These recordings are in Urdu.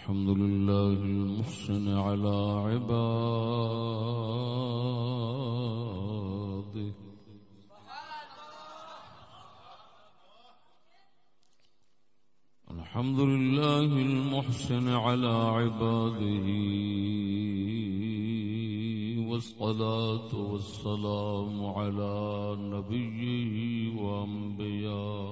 الحمد لله المحسن على عباده. الحمد لله المحسن على عباده. والصلاة والسلام على نبيه وأنبيائه.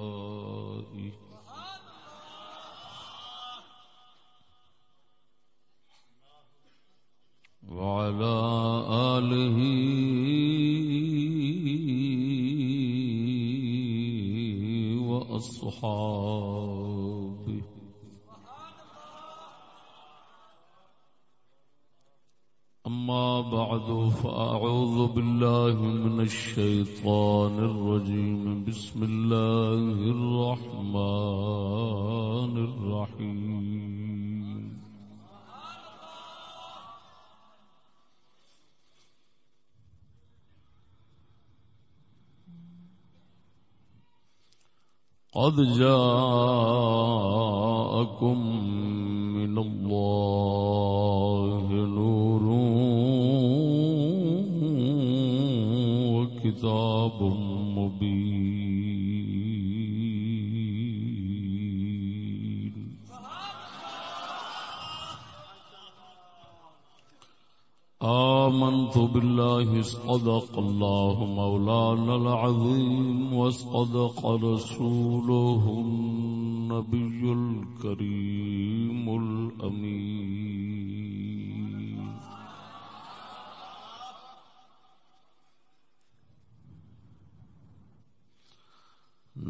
الشيطان الرجيم. بسم الله الرحمن الرحيم. قد جاءكم وكتاب مبين. آمنت بالله صدق الله مولانا العظيم وصدق رسوله النبي الكريم الأمين.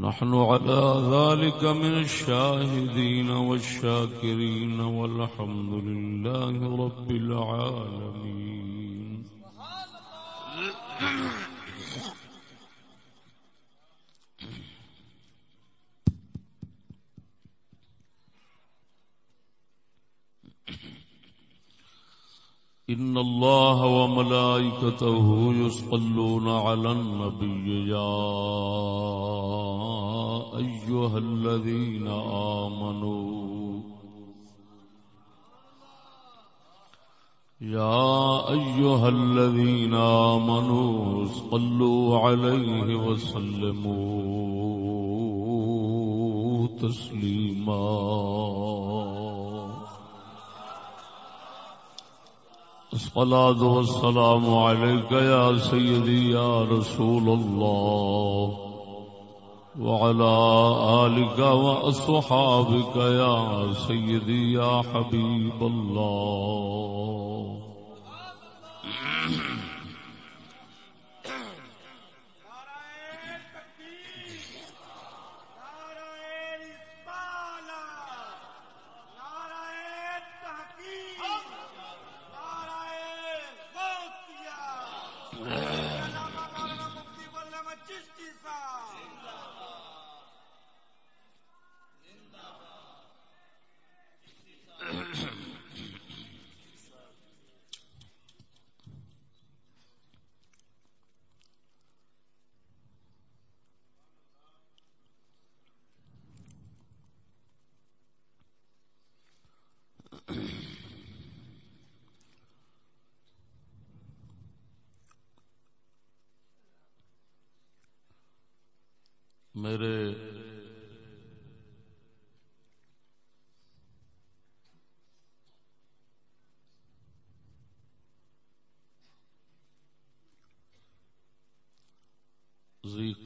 نحن على ذلك من الشاهدين والشاكرين والحمد لله رب العالمين. إن الله وملائكته يصلون على النبي يا أيها الذين آمنوا. يا أيها الذين آمنوا، صلوا عليه وسلموا تسليما. الصلاة والسلام عليك يا سيدي يا رسول الله. وعلى آلك وأصحابك يا سيدي يا حبيب الله.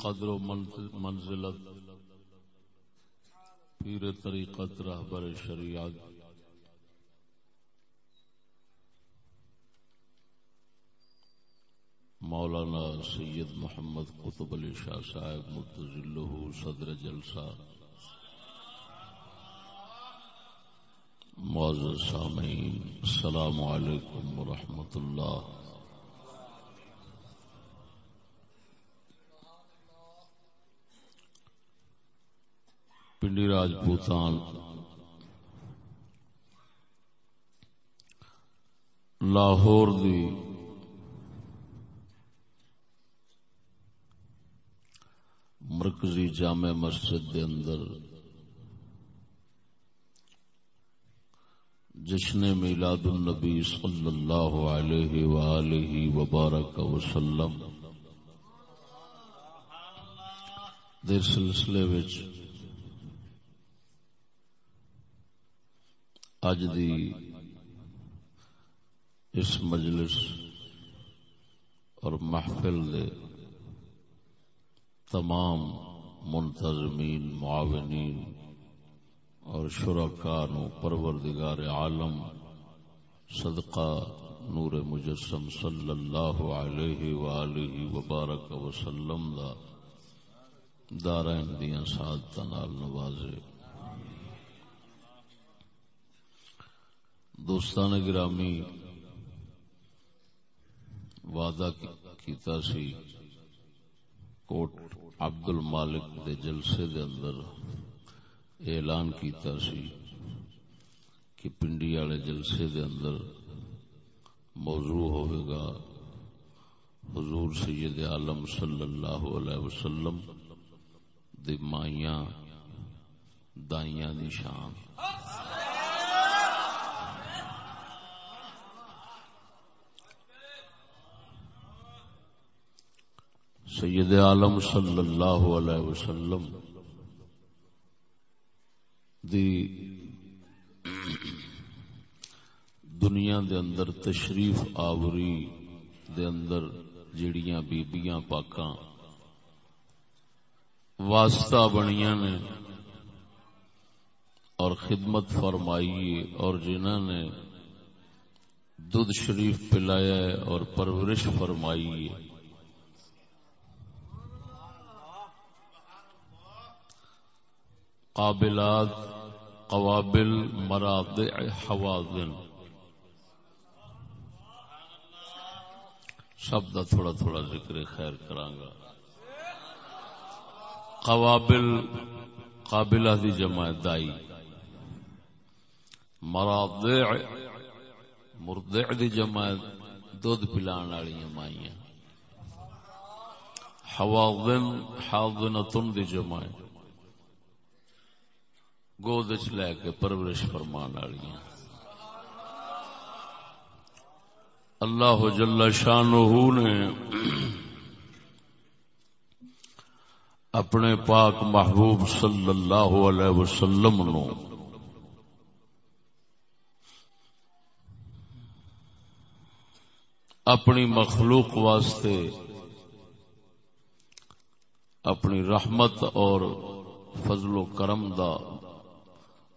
قدر و منزلت، پیر طریقت، رہبر شریعت۔ مولانا سید محمد قطب علی شاہ صاحب متضلہ صدر جلسہ۔ معزز سامعین، السلام علیکم ورحمۃ اللہ۔ پنڈی راجپوتان۔ لاہور دی مرکزی جامع مسجد دے اندر جشن میلاد النبی صلی اللہ علیہ وآلہ وبارک وسلم دے سلسلے وچ اج دی اس مجلس اور محفل دے تمام منتظمین، معاونین اور شرکا نو پروردگار عالم صدقہ نور مجسم صلی اللہ علیہ وآلہ وبارک وسلم دا دارین دیاں ساتھ نال نوازے۔ دوستان گرامی، وعدہ کیتا سی کوٹ عبد المالک دے جلسے دے اندر اعلان کیتا سی کہ پنڈی والے جلسے دے اندر موضوع ہوئے گا حضور سید عالم صلی اللہ علیہ وسلم دی مائیاں دائیاں دی شان۔ سید عالم صلی اللہ علیہ وسلم دی دنیا دے اندر تشریف آوری دے اندر جڑیاں بیبیاں پاکاں واسطہ بنیاں نے اور خدمت فرمائی اور جنہوں نے دودھ شریف پلایا ہے اور پرورش فرمائی ہے۔ قابلات قوابل مراد حوازن۔ سب دا تھوڑا تھوڑا ذکر خیر کرانگا قوابل قابلہ دی جمع دائی۔ مراد مردع دی جمع دودھ پلان والی مائیاں حواضن حاضنتن دی جمع۔ گود لے کے پرورش فرمان والی اللہ جل شان نے اپنے پاک محبوب صلی اللہ علیہ وسلم نو اپنی مخلوق واسطے اپنی رحمت اور فضل و کرم دا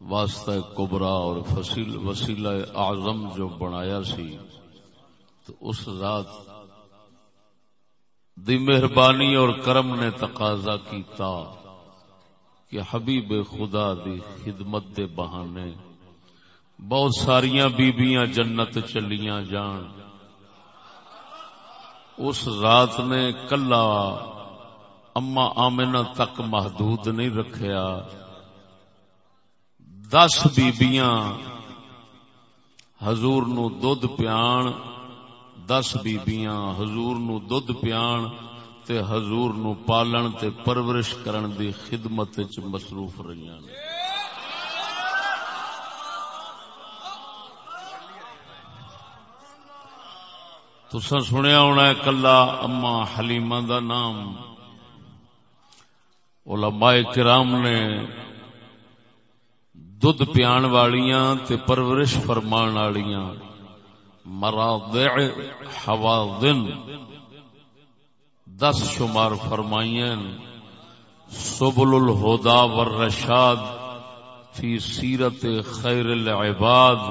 واسطہ کبرا اور وسیلہ اعظم جو بنایا سی، تو اس ذات دی مہربانی اور کرم نے تقاضا کیتا کہ حبیب خدا دی خدمت دے بہانے بہت ساریاں بیبیاں جنت چلیاں جان۔ اس رات نے کلا اما آمنہ تک محدود نہیں رکھیا۔ دس بیبیاں حضور نو دودھ پیان، دس بیبیاں حضور نو دودھ پیان تے حضور نو پالن تے پرورش کرن دی خدمت وچ مصروف رہیاں تسا سنیا ہونا ہے کلا اما حلیمہ دا نام۔ علماء کرام نے دودھ پیان والیاں تے پرورش فرمان والیاں مراضع حواضن دس شمار فرمائیں سبل الہدا والرشاد فی سیرت خیر العباد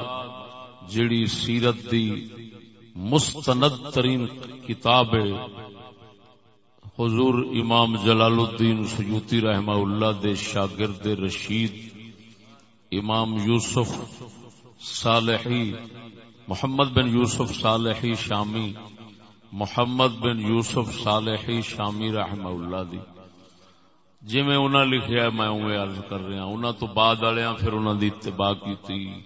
جڑی سیرت دی مستند ترین کتاب حضور امام جلال الدین سیوتی رحمہ اللہ دے شاگرد رشید امام یوسف صالحی، محمد بن یوسف صالحی شامی، محمد بن یوسف صالحی شامی رحم اللہ دی۔ جی میں انہوں لکھیا میں اوے عرض کر رہا ہوں۔ انہوں تو بعد والے پھر انہوں دی اتباع کی تھی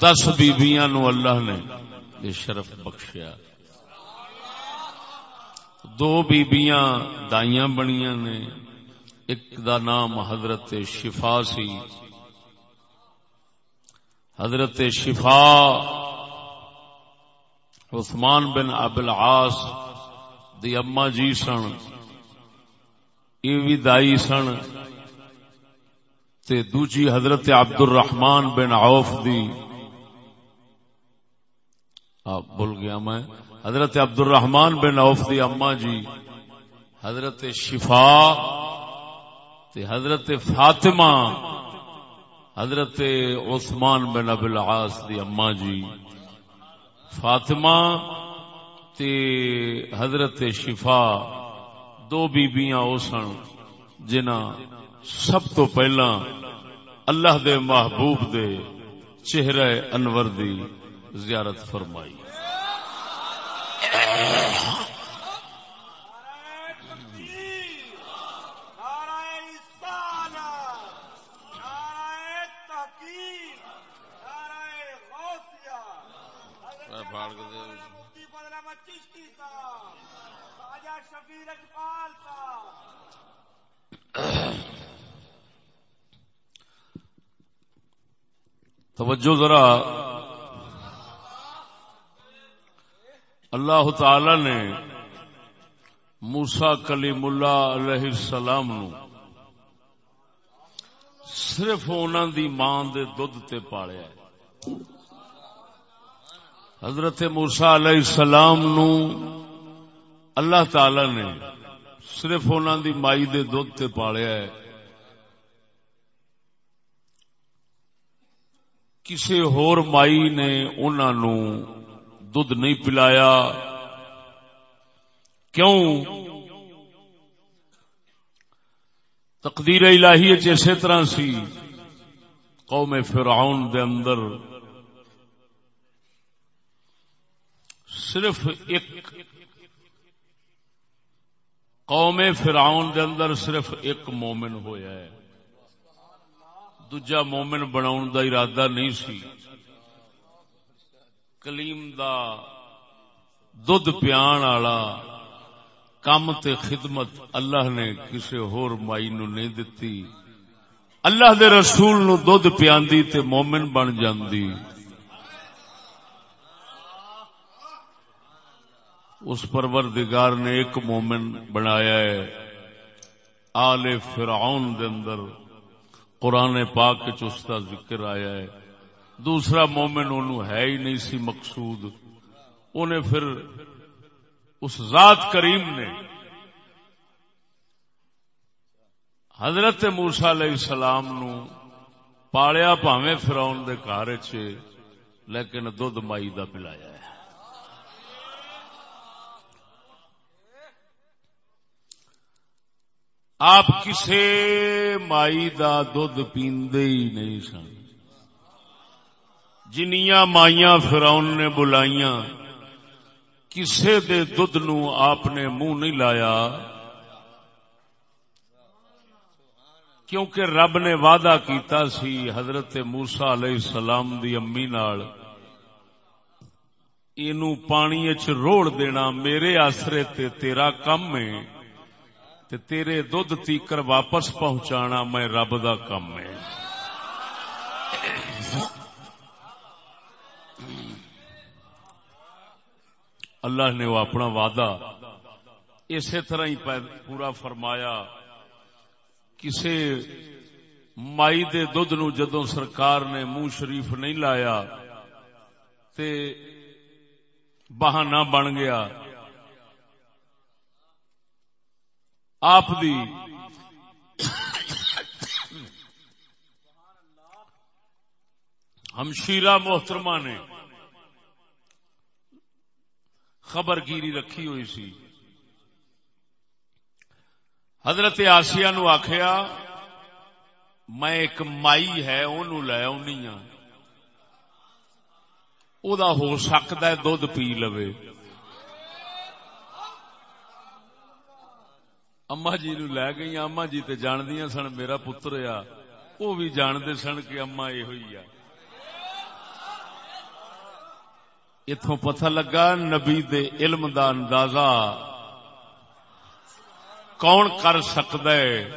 دس بیبیاں نو اللہ نے یہ شرف بخشیا۔ دو بیبیاں دائیاں بنیاں نے۔ ایک دا نام حضرت شفا سی۔ حضرت شفا عثمان بن ابل آس دی اما جی سن۔ یہ بھی دائی سن۔ تے دوجی حضرت عبد الرحمان بن عوف دی۔ آپ بول گیا میں۔ حضرت عبد الرحمان بن عوف دی اما جی۔ حضرت شفا تے حضرت فاطمہ، حضرت عثمان بن اب العاص دی اما جی فاطمہ تے حضرت شفا دو بیبیاں او سن جنہ سب تو پہلا اللہ دے محبوب دے چہرے انور دی زیارت فرمائی۔ توجہ ذرا۔ اللہ تعالی نے موسا کلیم اللہ علیہ السلام نو صرف انہوں دی ماں دے دودھ تے پالیا ہے۔ حضرت موسا علیہ السلام نو اللہ تعالی نے صرف انہوں دی مائی دے دودھ تے پالیا ہے۔ کسی ہور مائی نے انہوں دودھ نہیں پلایا۔ کیوں؟ تقدیر الہی اسی طرح سی۔ قوم فرعون دے اندر صرف ایک قوم فرعون دے اندر صرف ایک مومن ہویا ہے۔ دجا مومن بنا دا ارادہ نہیں سی۔ کلیم دا دھد پیان والا کم تے خدمت اللہ نے کسی ہور مائی نو نہیں دتی۔ اللہ دے رسول نو دھد پیاندی تے مومن بن جاندی۔ اس پروردگار نے ایک مومن بنایا ہے آل فرعون دے اندر۔ قرآن پاک چستا ذکر آیا ہے۔ دوسرا مومن انہوں ہے ہی نہیں سی مقصود۔ انہیں پھر اس ذات کریم نے حضرت موسا علیہ السلام نو پالیا پاوے فراؤن دے گھر چ لیکن دھد مائی دا پلایا ہے آپ کسے مائی دا دھد پیندے ہی نہیں سن۔ جنیاں مائیاں فراؤن نے بلائیاں، کسے دے دھد نو آپ نے منہ نہیں لایا۔ کیونکہ رب نے وعدہ کیتا سی حضرت موسا علیہ السلام دی امی نال، اینو پانی اچ روڑ دینا میرے آسرے تے تیرا کم ہے۔ تے تیرے دودھ تیکر واپس پہنچانا میں رب دا کم ہے۔ اللہ نے وہ اپنا وعدہ اسی طرح ہی پورا فرمایا، کسے مائی دے دودھ نو جدو سرکار نے منہ شریف نہیں لایا تے بہانہ بن گیا۔ آپ دی۔ ہمشیرہ محترمہ نے خبر گیری رکھی ہوئی سی۔ حضرت آسیہ نو آخیا میں ایک مائی ہے اُن لے آنی ہوں ہو سکتا ہے دھد پی لو اما جی نو لے گئی اما جی تے جاندیاں سن، میرا پتر آ۔ وہ بھی جاندے سن کہ اما یہ ہوئی اتوں پتہ لگا، نبی دے علم دا اندازہ۔ کون کر سکتا ہے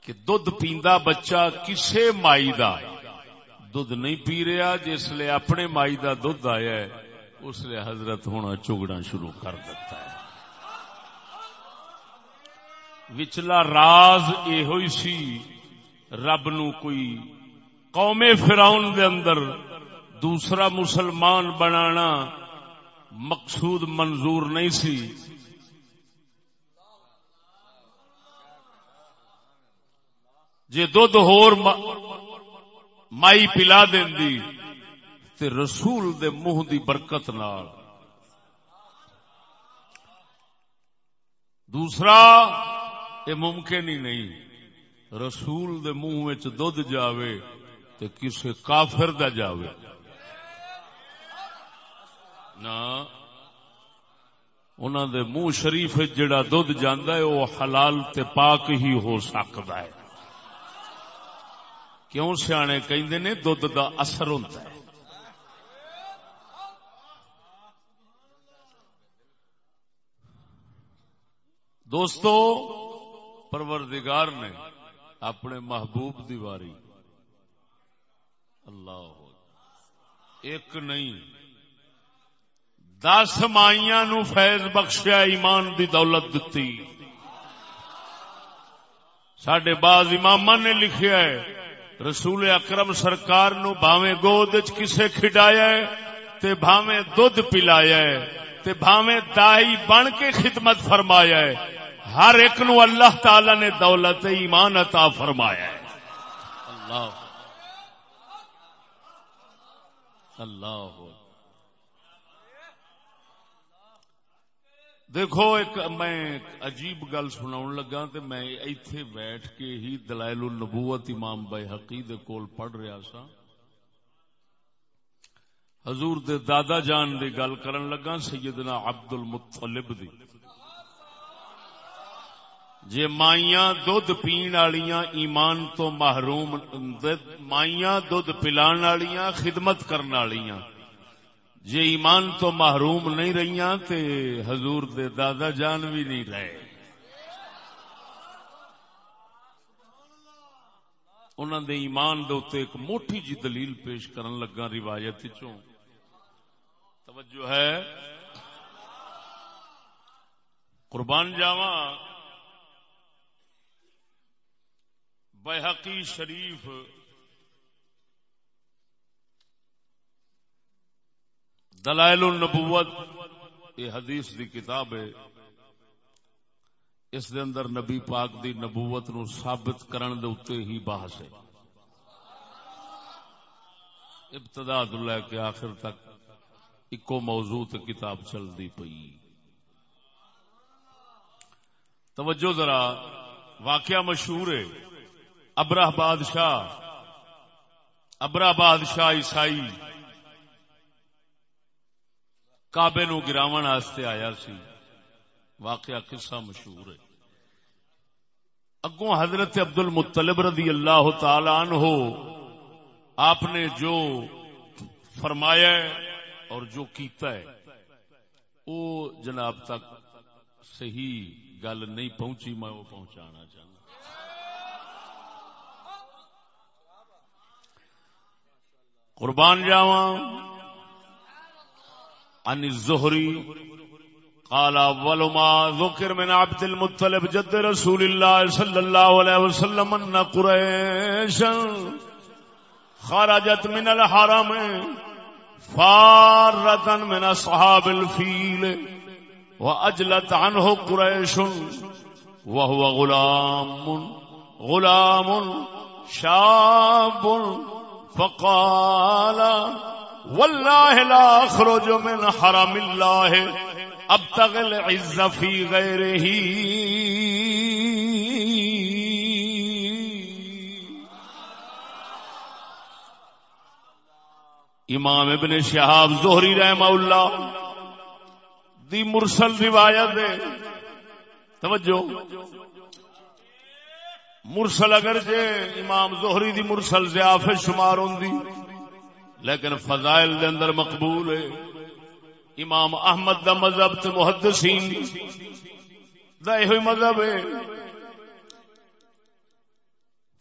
کہ دھد پیندا بچہ کسے مائی دا؟ دھد نہیں پی رہا، جس لیے اپنے مائی دا دھد آیا ہے، اس لیے حضرت ہونا چگڑا شروع کر دیتا ہے۔ وچلا راز یہ ہوئی سی، رب نو کوئی قوم فراؤن دے اندر دوسرا مسلمان بنانا مقصود منظور نہیں سی۔ جی دھد ہور مائی پلا دی، تے رسول دے منہ دی برکت نال۔ دوسرا یہ ممکن ہی نہیں۔ رسول دے منہ دھد جاوے تے کسے کافر دا جاوے۔ نہ انہوں دے منہ شریف جڑا دھد جانا ہے، وہ حلال تے پاک ہی ہو سکتا ہے۔ کیوں سیانے کہیں نے؟ دھد دا اثر ہوتا ہے۔ دوستو پروردگار نے اپنے محبوب دیواری اللہ۔ ایک نہیں، دس مائیاں نو فیض بخشیا ایمان دی دولت دتی۔ سڈے بعض امام نے لکھیا ہے، رسول اکرم سرکار نو بھاویں گود کسے کھڈایا ہے، تے بھاویں دودھ پلایا ہے، تے بھاویں دائی بن کے خدمت فرمایا ہے۔ ہر ایک نو اللہ تعالی نے دولت ایمان عطا فرمایا ہے۔ اللہ۔ اللہ۔ دیکھو ایک میں عجیب گل سنا لگا تو میں ایتھے بیٹھ کے ہی دلائل النبوت امام بائی حقیق کول پڑھ رہا سا حضور دے دادا جان دی گل کرن لگا سیدنا عبد المطلب دی۔ جے مائیاں دودھ پین والیاں ایمان تو محروم مائیاں دودھ پلان والیاں خدمت کرن والیاں۔ جی ایمان تو محروم نہیں رہی تے حضور دے دادا جان بھی نہیں رہے۔ انہوں دے ایمان دے اتنے ایک موٹی جی دلیل پیش کرن لگا روایت چوں۔ توجہ ہے۔ قربان جاوا بحقی شریف۔ دلائل النبوت، یہ حدیث دی کتاب ہے۔ اس دے اندر نبی پاک دی نبوت نو ثابت کرن دے اتے ہی بحث ہے۔ ابتدا لے کے آخر تک اکو موضوع تے کتاب چل دی پئی۔ توجہ ذرا، واقعہ مشہور ہے۔ ابراہ بادشاہ ابراہ بادشاہ عیسائی کابے نو گراون واسطے آیا سی۔ واقعہ قصہ مشہور ہے۔ اگوں حضرت عبد المطلب رضی اللہ تعالی عنہ آپ نے جو فرمایا ہے اور جو کیتا ہے وہ جناب تک صحیح گل نہیں پہنچی، میں وہ پہنچانا قربان جاواں۔ عن الزهري قال، اول ما ذكر من عبد المطلب جد رسول الله صلى الله عليه وسلم ان قريشا خرجت من الحرم فارة من اصحاب الفيل واجلت عنه قريش وهو غلام غلام شاب فقال، واللہ لا اخرج من حرم اللہ اب تغل عز فی غیر ہی امام ابن شہاب زہری رحمہ اللہ دی مرسل روایت ہے. توجہ. مرسل اگر جے امام زہری دی مرسل زیافت شمار ہوں دی لیکن فضائل دے اندر مقبول ہے۔ امام احمد دا مذہب تے محدثین دا یہ مذہب ہے۔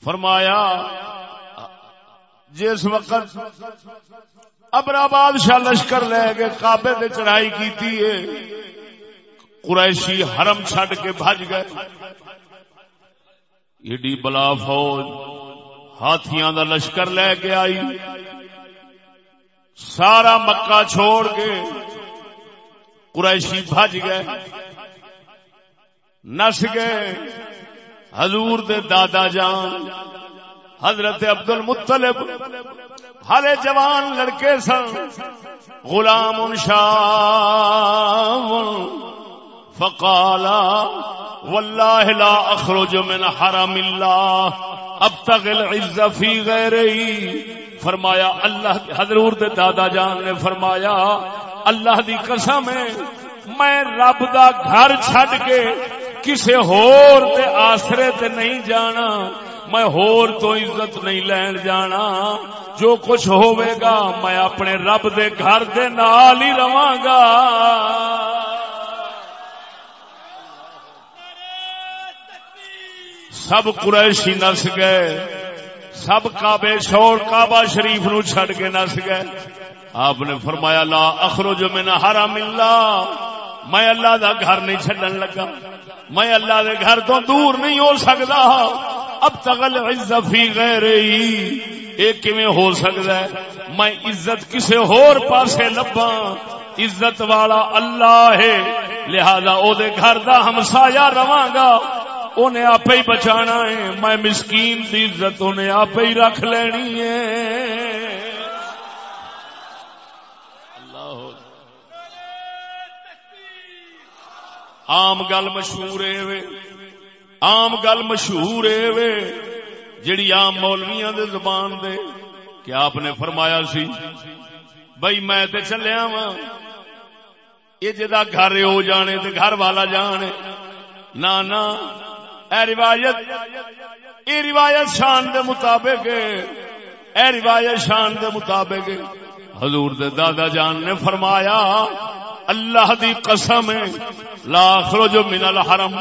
فرمایا، جس وقت ابرا بادشاہ لشکر لے کے کابے دے چڑھائی کی قریشی حرم چھڈ کے بج گئے۔ ایڈی بلا فوج، ہاتھیاں دا لشکر لے کے آئی۔ سارا مکہ چھوڑ کے قریشی بج گئے، نس گئے۔ حضور دے دادا جان، حضرت عبد المطلب ہر جوان لڑکے سن، غلام شام فقالا واللہ لا اخرج من حرم اللہ. اب تک العز فی غیرہی فرمایا اللہ حضرت دادا جان نے فرمایا، اللہ دی قسم ہے، میں رب دا گھر چھڈ کے کسے ہور تے آسرے تے نہیں جانا، میں ہور تو عزت نہیں لین جانا۔ جو کچھ ہوئے گا، میں اپنے رب دے گھر دے نال ہی رواں گا۔ سب قریشی نس گئے۔ سب کعبے چھوڑ کعبہ شریف نو چھڑ کے نس گئے۔ آپ نے فرمایا، لا اخرج من حرم اللہ۔ میں اللہ دا گھر نہیں چھڈن لگا۔ میں اللہ دے گھر تو دور نہیں ہو سکتا۔ اب تغل عزت فی غیر ایک کیویں ہو سکتا ہے؟ میں عزت کسے ہور پاسے لبا عزت والا اللہ ہے۔ لہذا او دے گھر دا ہمسایا رواں گا۔ انہیں آپ ہی بچانا ہے۔ میں مسکین دی عزت انہیں آپ ہی رکھ لینی ہے۔ عام گل مشہور ہے عام گل مشہور ہے جڑی عام مولویاں دے زبان دے۔ کہ آپ نے فرمایا سی۔ بھائی میں تے چلیا وا یہ جدا گھر ہو جانے تے گھر والا جانے نہ اے روایت اے روایت شان دے مطابق اے روایت شان دے مطابق حضور دے دادا جان نے فرمایا، اللہ دی قسم لا اخرج من الحرم۔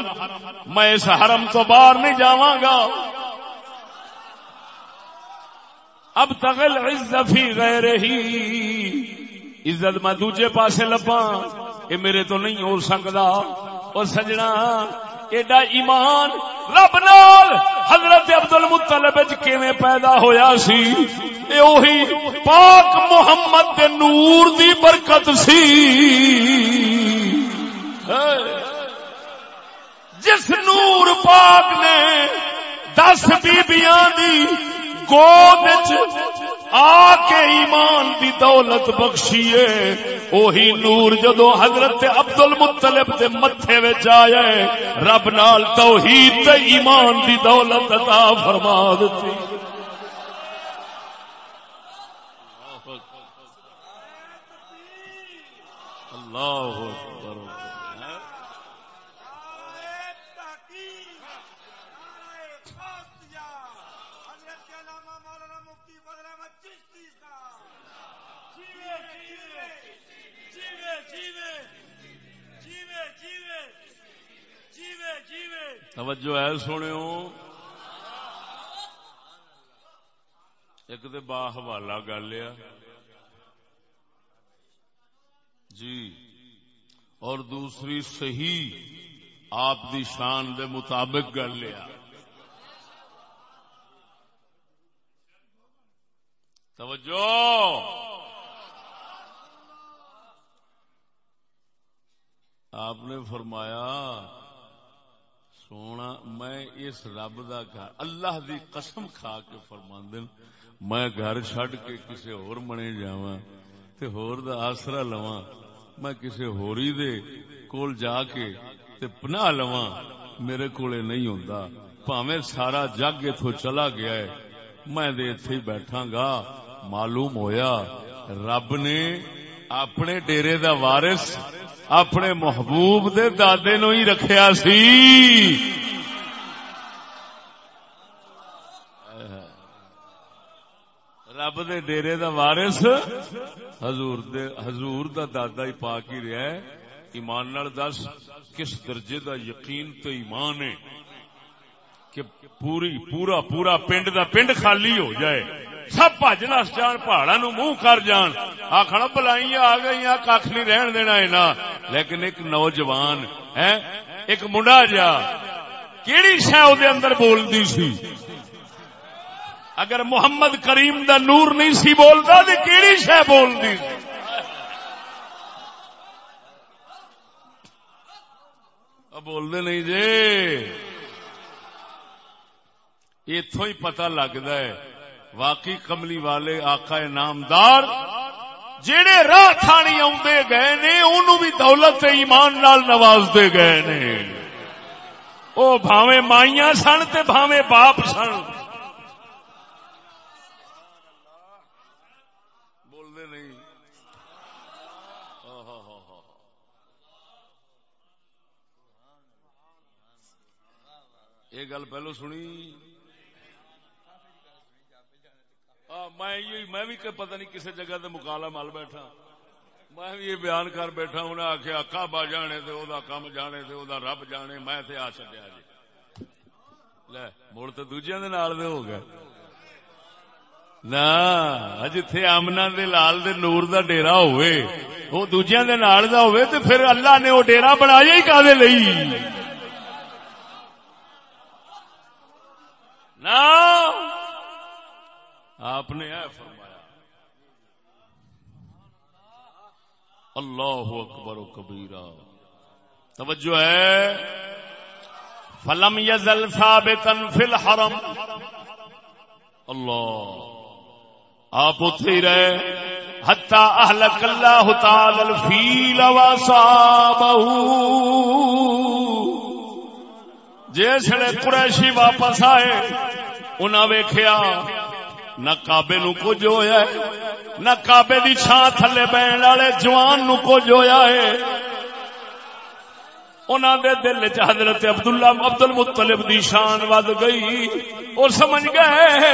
میں اس حرم تو باہر نہیں جاواں گا۔ اب تغل عزت فی غیر ہی عزت میں دوجے پاسے لبا یہ میرے تو نہیں ہو سکتا اور سجنا ایڈا ایمان رب نال حضرت عبد المطلب کیویں پیدا ہویا سی؟ اے اوہی پاک محمد دے نور دی برکت سی۔ جس نور پاک نے دس بیبیاں دی گود آ کے ایمان دی دولت بخشی ہے اوہی نور جدو حضرت عبد المطلب دے متھے وچ آیا رب نال توحید تے ایمان دی دولت عطا فرما دتی۔ اللہ توجہ ہے سونے ایک تو با حوالہ گل جی۔ اور دوسری صحیح آپ دی شان دے مطابق گل لیا توجہ۔ آپ نے فرمایا سونا، میں اس رب دا گھر، اللہ دی قسم کھا کے فرماندن، میں گھر چڈ کے کسی ہور منے جاواں تے ہور دا آسرا لواں، میں کسی ہوری دے کول جا کے تے پناہ لواں، میرے کولے نہیں ہوندا۔ پاویں سارا جگ ایتھوں چلا گیا ہے، میں دے ایتھے ہی بیٹھا گا۔ معلوم ہویا، رب نے اپنے ڈیرے دا وارث اپنے محبوب دے دادے نو ہی رکھیا سی۔ رب دے ڈیرے دا وارث، حضور دے، حضور دا دادا ہی پاک ہی رہا ہے۔ ایمان نال دس، کس درجے دا یقین تو ایمان ہے۔ کہ پوری پورا پورا پنڈ دا پنڈ خالی ہو جائے۔ سب بج نس جان پہاڑا نو منہ کر جان۔ آخر بلائی آ گئی کھ نہیں رہن دینا اینا۔ لیکن ایک نوجوان ہے ایک منڈا جا، کیڑی شہ اندر بولتی سی؟ اگر محمد کریم دا نور نہیں سی بولتا تو کیڑی شہ بولتی بولتے نہیں جی۔ اتو ہی پتا لگتا ہے۔ واقعی کملی والے آقا نامدار جڑے راہ تھانی آدھے گئے نے انہوں بھی دولت ایمان نال نوازتے گئے نے۔ وہ بھاوے مائیاں سن تے بھاوے باپ سن۔ بولتے نہیں۔ یہ گل پہلو سنی۔ میں بھی پتہ نہیں کسی جگہ تے مکالا مل بیٹھا۔ میں بھی یہ بیان کر بیٹھا انہیں آخیا کعبہ جانے تے، او کم جانے تے، او رب جانے، میں تے آ چڈیا جی۔ لے، مڑ تو دوجے دے نال دے ہو گئے۔ نہ جتھے آمنا دے لال دے نور دا ڈیرا ہوئے۔ وہ دوجیاں دے نال دا ہوئے تے پھر اللہ نے وہ ڈیرا بنایا ہی کادے لئی؟ نہ آپ نے اے فرمایا، اللہ اکبر و کبیرہ۔ توجہ ہے؟ فلم یزل ثابتا فی الحرم۔ اللہ، آپ اتھے ہی رہے۔ حتی اہلک اللہ تعالی الفیل و صابہو جیسے قریشی واپس آئے، انہاں ویکھیا نہ کابے نو کچھ ہویا ہے، نہ کابے دی چھان تھلے بہن والے جوان نو کچھ ہویا ہے۔ انہوں دے دل چ حضرت عبداللہ عبد المطلب دی شان ود گئی۔ اور سمجھ گئے،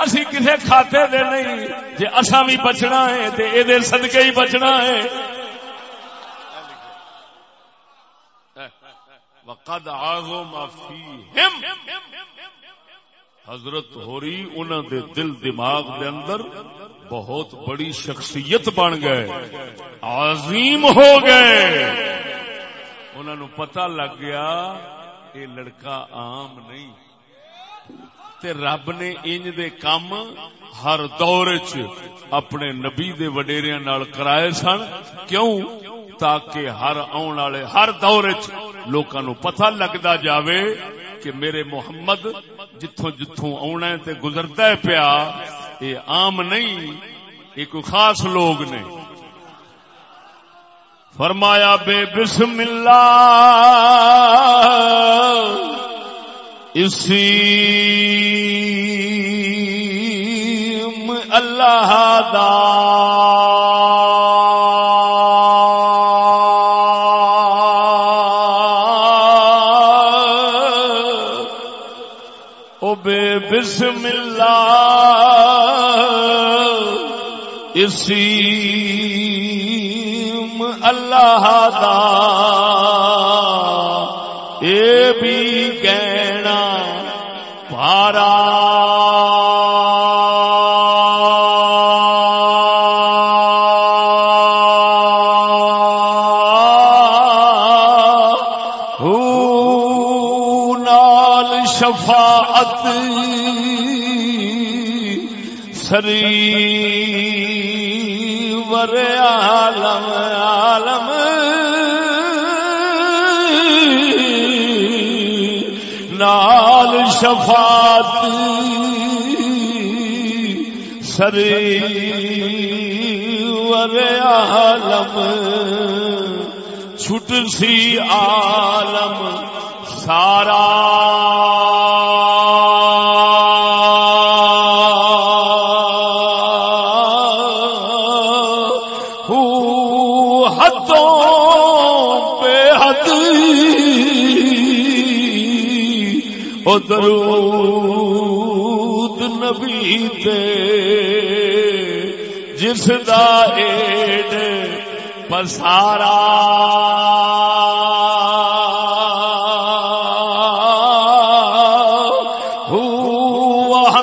اسی کسے کھاتے دے نہیں، جے اساں بھی بچنا ہے، تے اے دے صدقے ہی بچنا ہے۔ وقد عظم فیہم۔ حضرت ہو رہی انہوں دے دل دماغ دے اندر بہت بڑی شخصیت بن گئے، عظیم ہو گئے۔ انہوں نے پتا لگ گیا یہ لڑکا عام نہیں۔ تے رب نے انج دے کام ہر دور چ اپنے نبی دے وڈیریاں نال کرائے سن۔ کیوں؟ تاکہ ہر آن والے ہر دور چ لوکاں نو پتہ لگدا جاوے کہ میرے محمد جتوں جتوں آنا تے گزرتا ہے پیا یہ عام نہیں یہ کوئی خاص لوگ نے۔ فرمایا، بے بسم اللہ، اسی اللہ دا اسی اللہ دا اے بھی کہنا پارا شفاعت سری شفاعت سری ور عالم چھٹ سی عالم سارا درود نبی تے جس دا ایڈ پسارا۔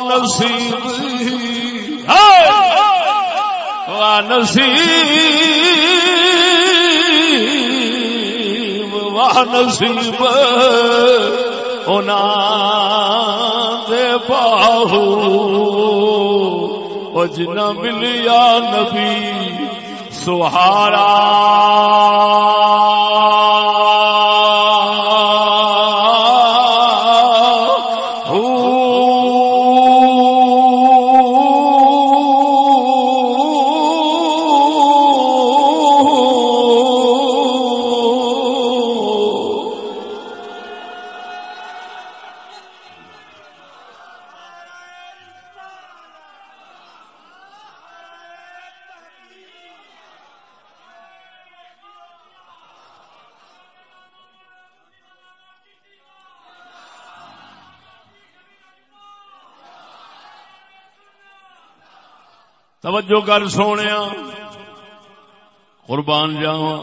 نصیب۔ واہ نصیب۔ واہ نصیب۔ باہو جنا ملیا نبی سہارا توجہ کر سونے قربان جاوا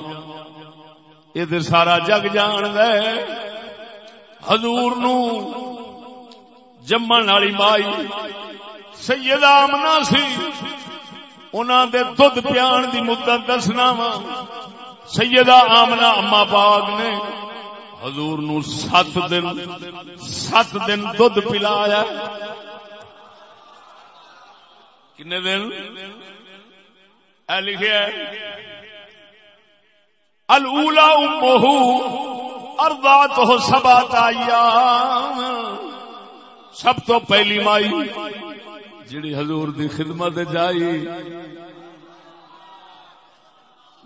یہ سارا جگ جان دے حضور نو جمن والی مائی سیدہ آمنا سی انہوں دے دھد پیان دی مدت دسنا وا۔ سیدہ آمنا اما باغ نے حضور نو سات دن سات دن دھد پلایا۔ کنے دن؟ لکھے الا امہ ارضاتہ سبات ایام سب تو پہلی مائی جڑی حضور دی خدمت جائی۔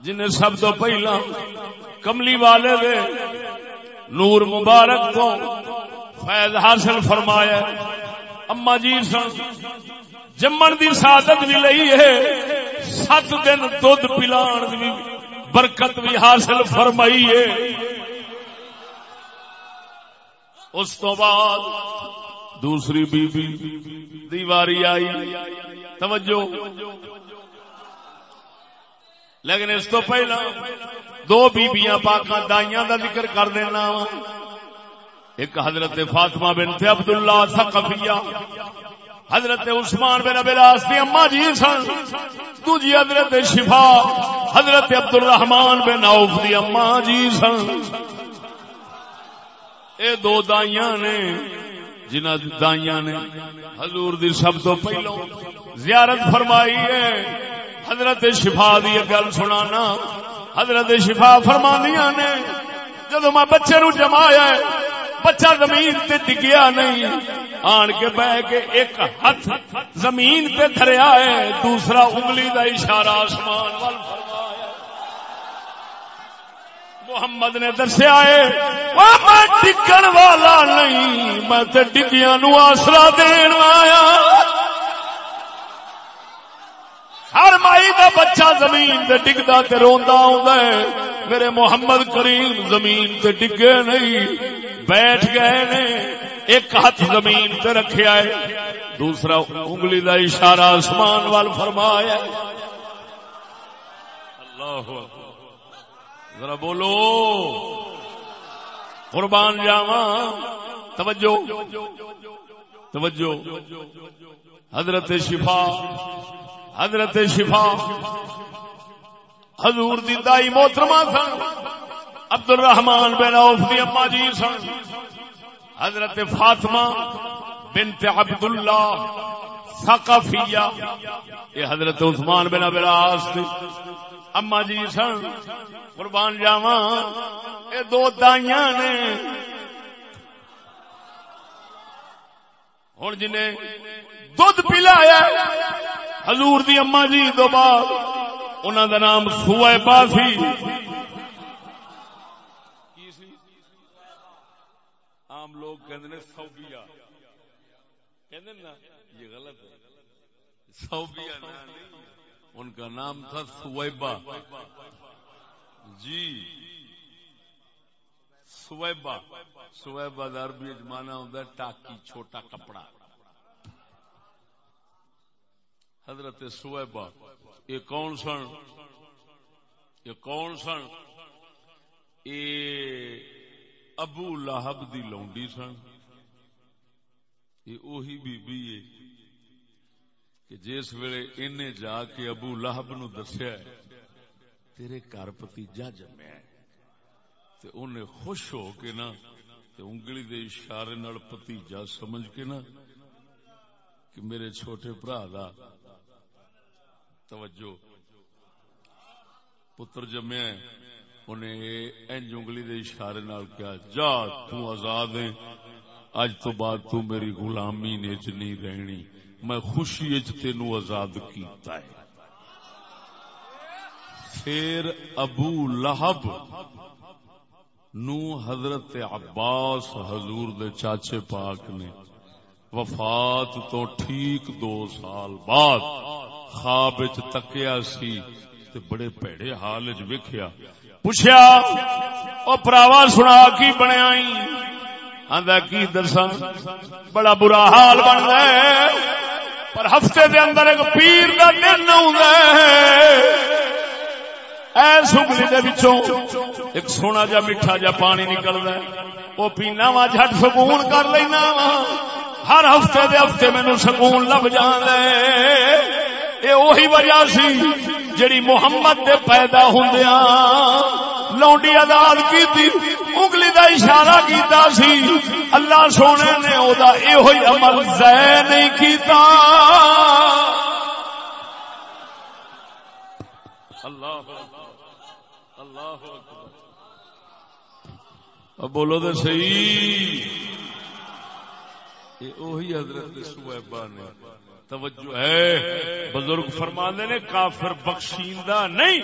جنہیں سب تو پہلا کملی والے دے نور مبارک کو فیض حاصل فرمایا۔ اما جی سن جمن دی سعادت بھی لئی ہے، سات دن دھد پلان بھی برکت بھی حاصل فرمائی ہے۔ اس تو بعد دوسری بی بی دیواری آئی۔ توجہ۔ لیکن اس تو پہلا دو بیبیاں پاکاں دائیاں دا ذکر کر دینا ایک حضرت فاطمہ بنت عبداللہ ثقفیہ۔ حضرت عثمان بن ابلاس دی اما جی سن، دوجی حضرت شفا، حضرت عبد الرحمان بن عوف دی اما جی سن۔ اے دو دائیاں نے، جنہ دائیاں نے حضور دی سب تو پہلو زیارت فرمائی ہے۔ حضرت شفا دی گل سنانا۔ حضرت شفا فرمانیاں نے جدو میں بچے نو جمایا بچہ زمین تے ڈگیا نہیں۔ آن کے بہ کے ایک ہاتھ زمین پہ دھریا ہے، دوسرا انگلی دا اشارہ آسمان وال۔ محمد نے دسیا ہے ڈگن والا نہیں، میں تے ڈگیا نو آسرا دین آیا۔ ہر مائی دا بچہ زمین تے ڈگدا تے روندا ہوندا ہے۔ میرے محمد کریم زمین تے ڈگے نہیں، بیٹھ گئے نے، ایک ہاتھ زمین تے رکھیا ہے۔ دوسرا انگلی دا اشارہ آسمان وال فرمایا اللہ ذرا بولو۔ قربان جاوا توجہ۔ توجہ۔ حضرت شفا۔ حضرت شفا، حضور دی دائی محترمہ سن عبد الرحمان بن عوف دی اما جی سن، حضرت فاطمہ بنت عبد اللہ ثقافیہ یہ حضرت عثمان بن ابراس دی اما جی سن، قربان جاواں اے دو دائیاں نے۔ ہن جنہیں دودھ پلایا حضور دی اما جی دو بعد انہاں دا نام سوائبہ سی عام لوگ کہتے ہیں سوبیا۔ کہتے نا، یہ غلط ہے۔ سوبیا ان کا نام تھا سویبا جی۔ سویبا سویبا عربی مانا ہوتا ہے ٹاکی، چھوٹا کپڑا۔ حضرت سویبا یہ کون سن؟ یہ کون سن؟ یہ ابو لہب دی لونڈی سن۔ یہ اوہی بی بی ہے کہ جس ویلے ان جا کے ابو لہب نو دسیا تیرے گھر پتیجا جمیا تے انہیں خوش ہو کے نا، تے انگلی دے اشارے نال پتیجا سمجھ کے نا، کہ میرے چھوٹے برا دا توجہ۔ پتر جمیا انہیں انج انگلی دے اشارے نال کیا جا تو آزاد ہے اج تو بعد تو میری غلامی نے نہیں رہنی، میں خوشی اچ تینو آزاد کیتا ہے۔ پھر ابو لہب نو حضرت عباس حضور دے چاچے پاک نے، وفات تو ٹھیک دو سال بعد خواب تکیا سی تے بڑے پیڑے حال چ ویکیا پوچھا او پراوا سنا کی بنیا آندا کی دساں بڑا برا حال بن گیا پر ہفتے دے اندر ایک پیر کا دن ایس دے ایک سونا جا میٹھا جا پانی نکلدا ہے۔ وہ پینا وا جھٹ سکون کر لینا۔ وا ہر ہفتے دے ہفتے مینوں سکون لب جاندا ہے۔ اے وہی وجہ سی جڑی محمد دے پیدا ہوندیاں لونڈی آزاد کی انگلی دا اشارہ کیتا سی۔ اللہ سونے نے او دا اے ہوئی عمل زہ نہیں کیتا۔ اللہ اللہ اب بولو تو صحیح۔ وہی حضرت سویبا نے توجہ ہے۔ بزرگ فرما نے کافر بخشیندہ نہیں۔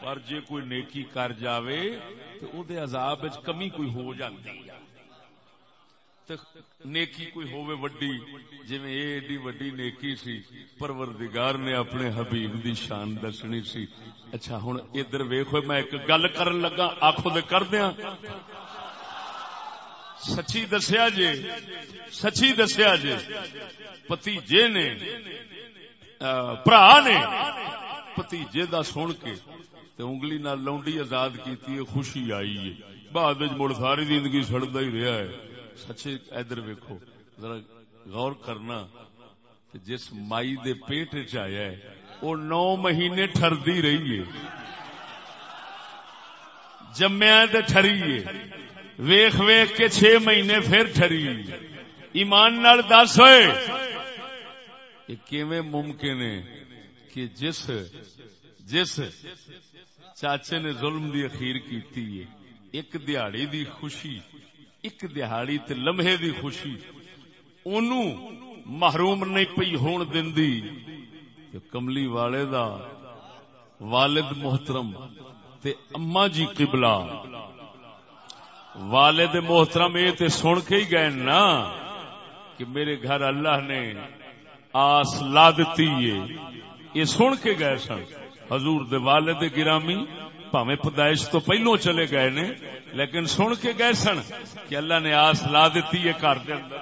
پر جے کوئی نیکی کر جاوے تو او دے عذاب وچ کمی کوئی ہو جاندی نیکی کوئی ہووے وڈی، جویں اے ایڈی وڈی نیکی سی، پروردگار نے اپنے حبیب دی شان دسنی سی۔ اچھا ہن ادھر ویکھو، میں ایک گل کرن لگا آکھو دے کر دیاں۔ سچی دسیا جے، سچی دسیا جے۔ پتیجے نے برا نے پتیجے دا سن کے تے انگلی نال لونڈی آزاد کیتی ہے، خوشی آئی ہے۔ بعد وچ مڑ ساری زندگی سڑتا ہی رہا ہے۔ سچے ادھر ویکو ذرا غور کرنا تے جس مائی دے پیٹ چیا ہے وہ نو مہینے ٹردی رہی ہے۔ جمیا تے ٹری ہے۔ ویخ ویخ کے چھ مہینے پھر ٹری ایمان نال دس ہوئے۔ یہ کیویں ممکن ہے کہ جس جس چاچے نے ظلم دی اخیر کیتی ہے، ایک دیہڑی دی خوشی، ایک دہاڑی تے لمحے دی خوشی، اونوں محروم نہیں پئی ہون دندی۔ کہ کملی والے دا والد محترم تے اما جی قبلہ والد محترم یہ تے سن کے ہی گئے نا کہ میرے گھر اللہ نے آس لا دیتی یہ سن کے گئے سن۔ حضور دے والد گرامی پاوے پیدائش تو پہلو چلے گئے نے، لیکن سن کے گئے سن کہ اللہ نے آس لا دیتی ہے گھر دے اندر۔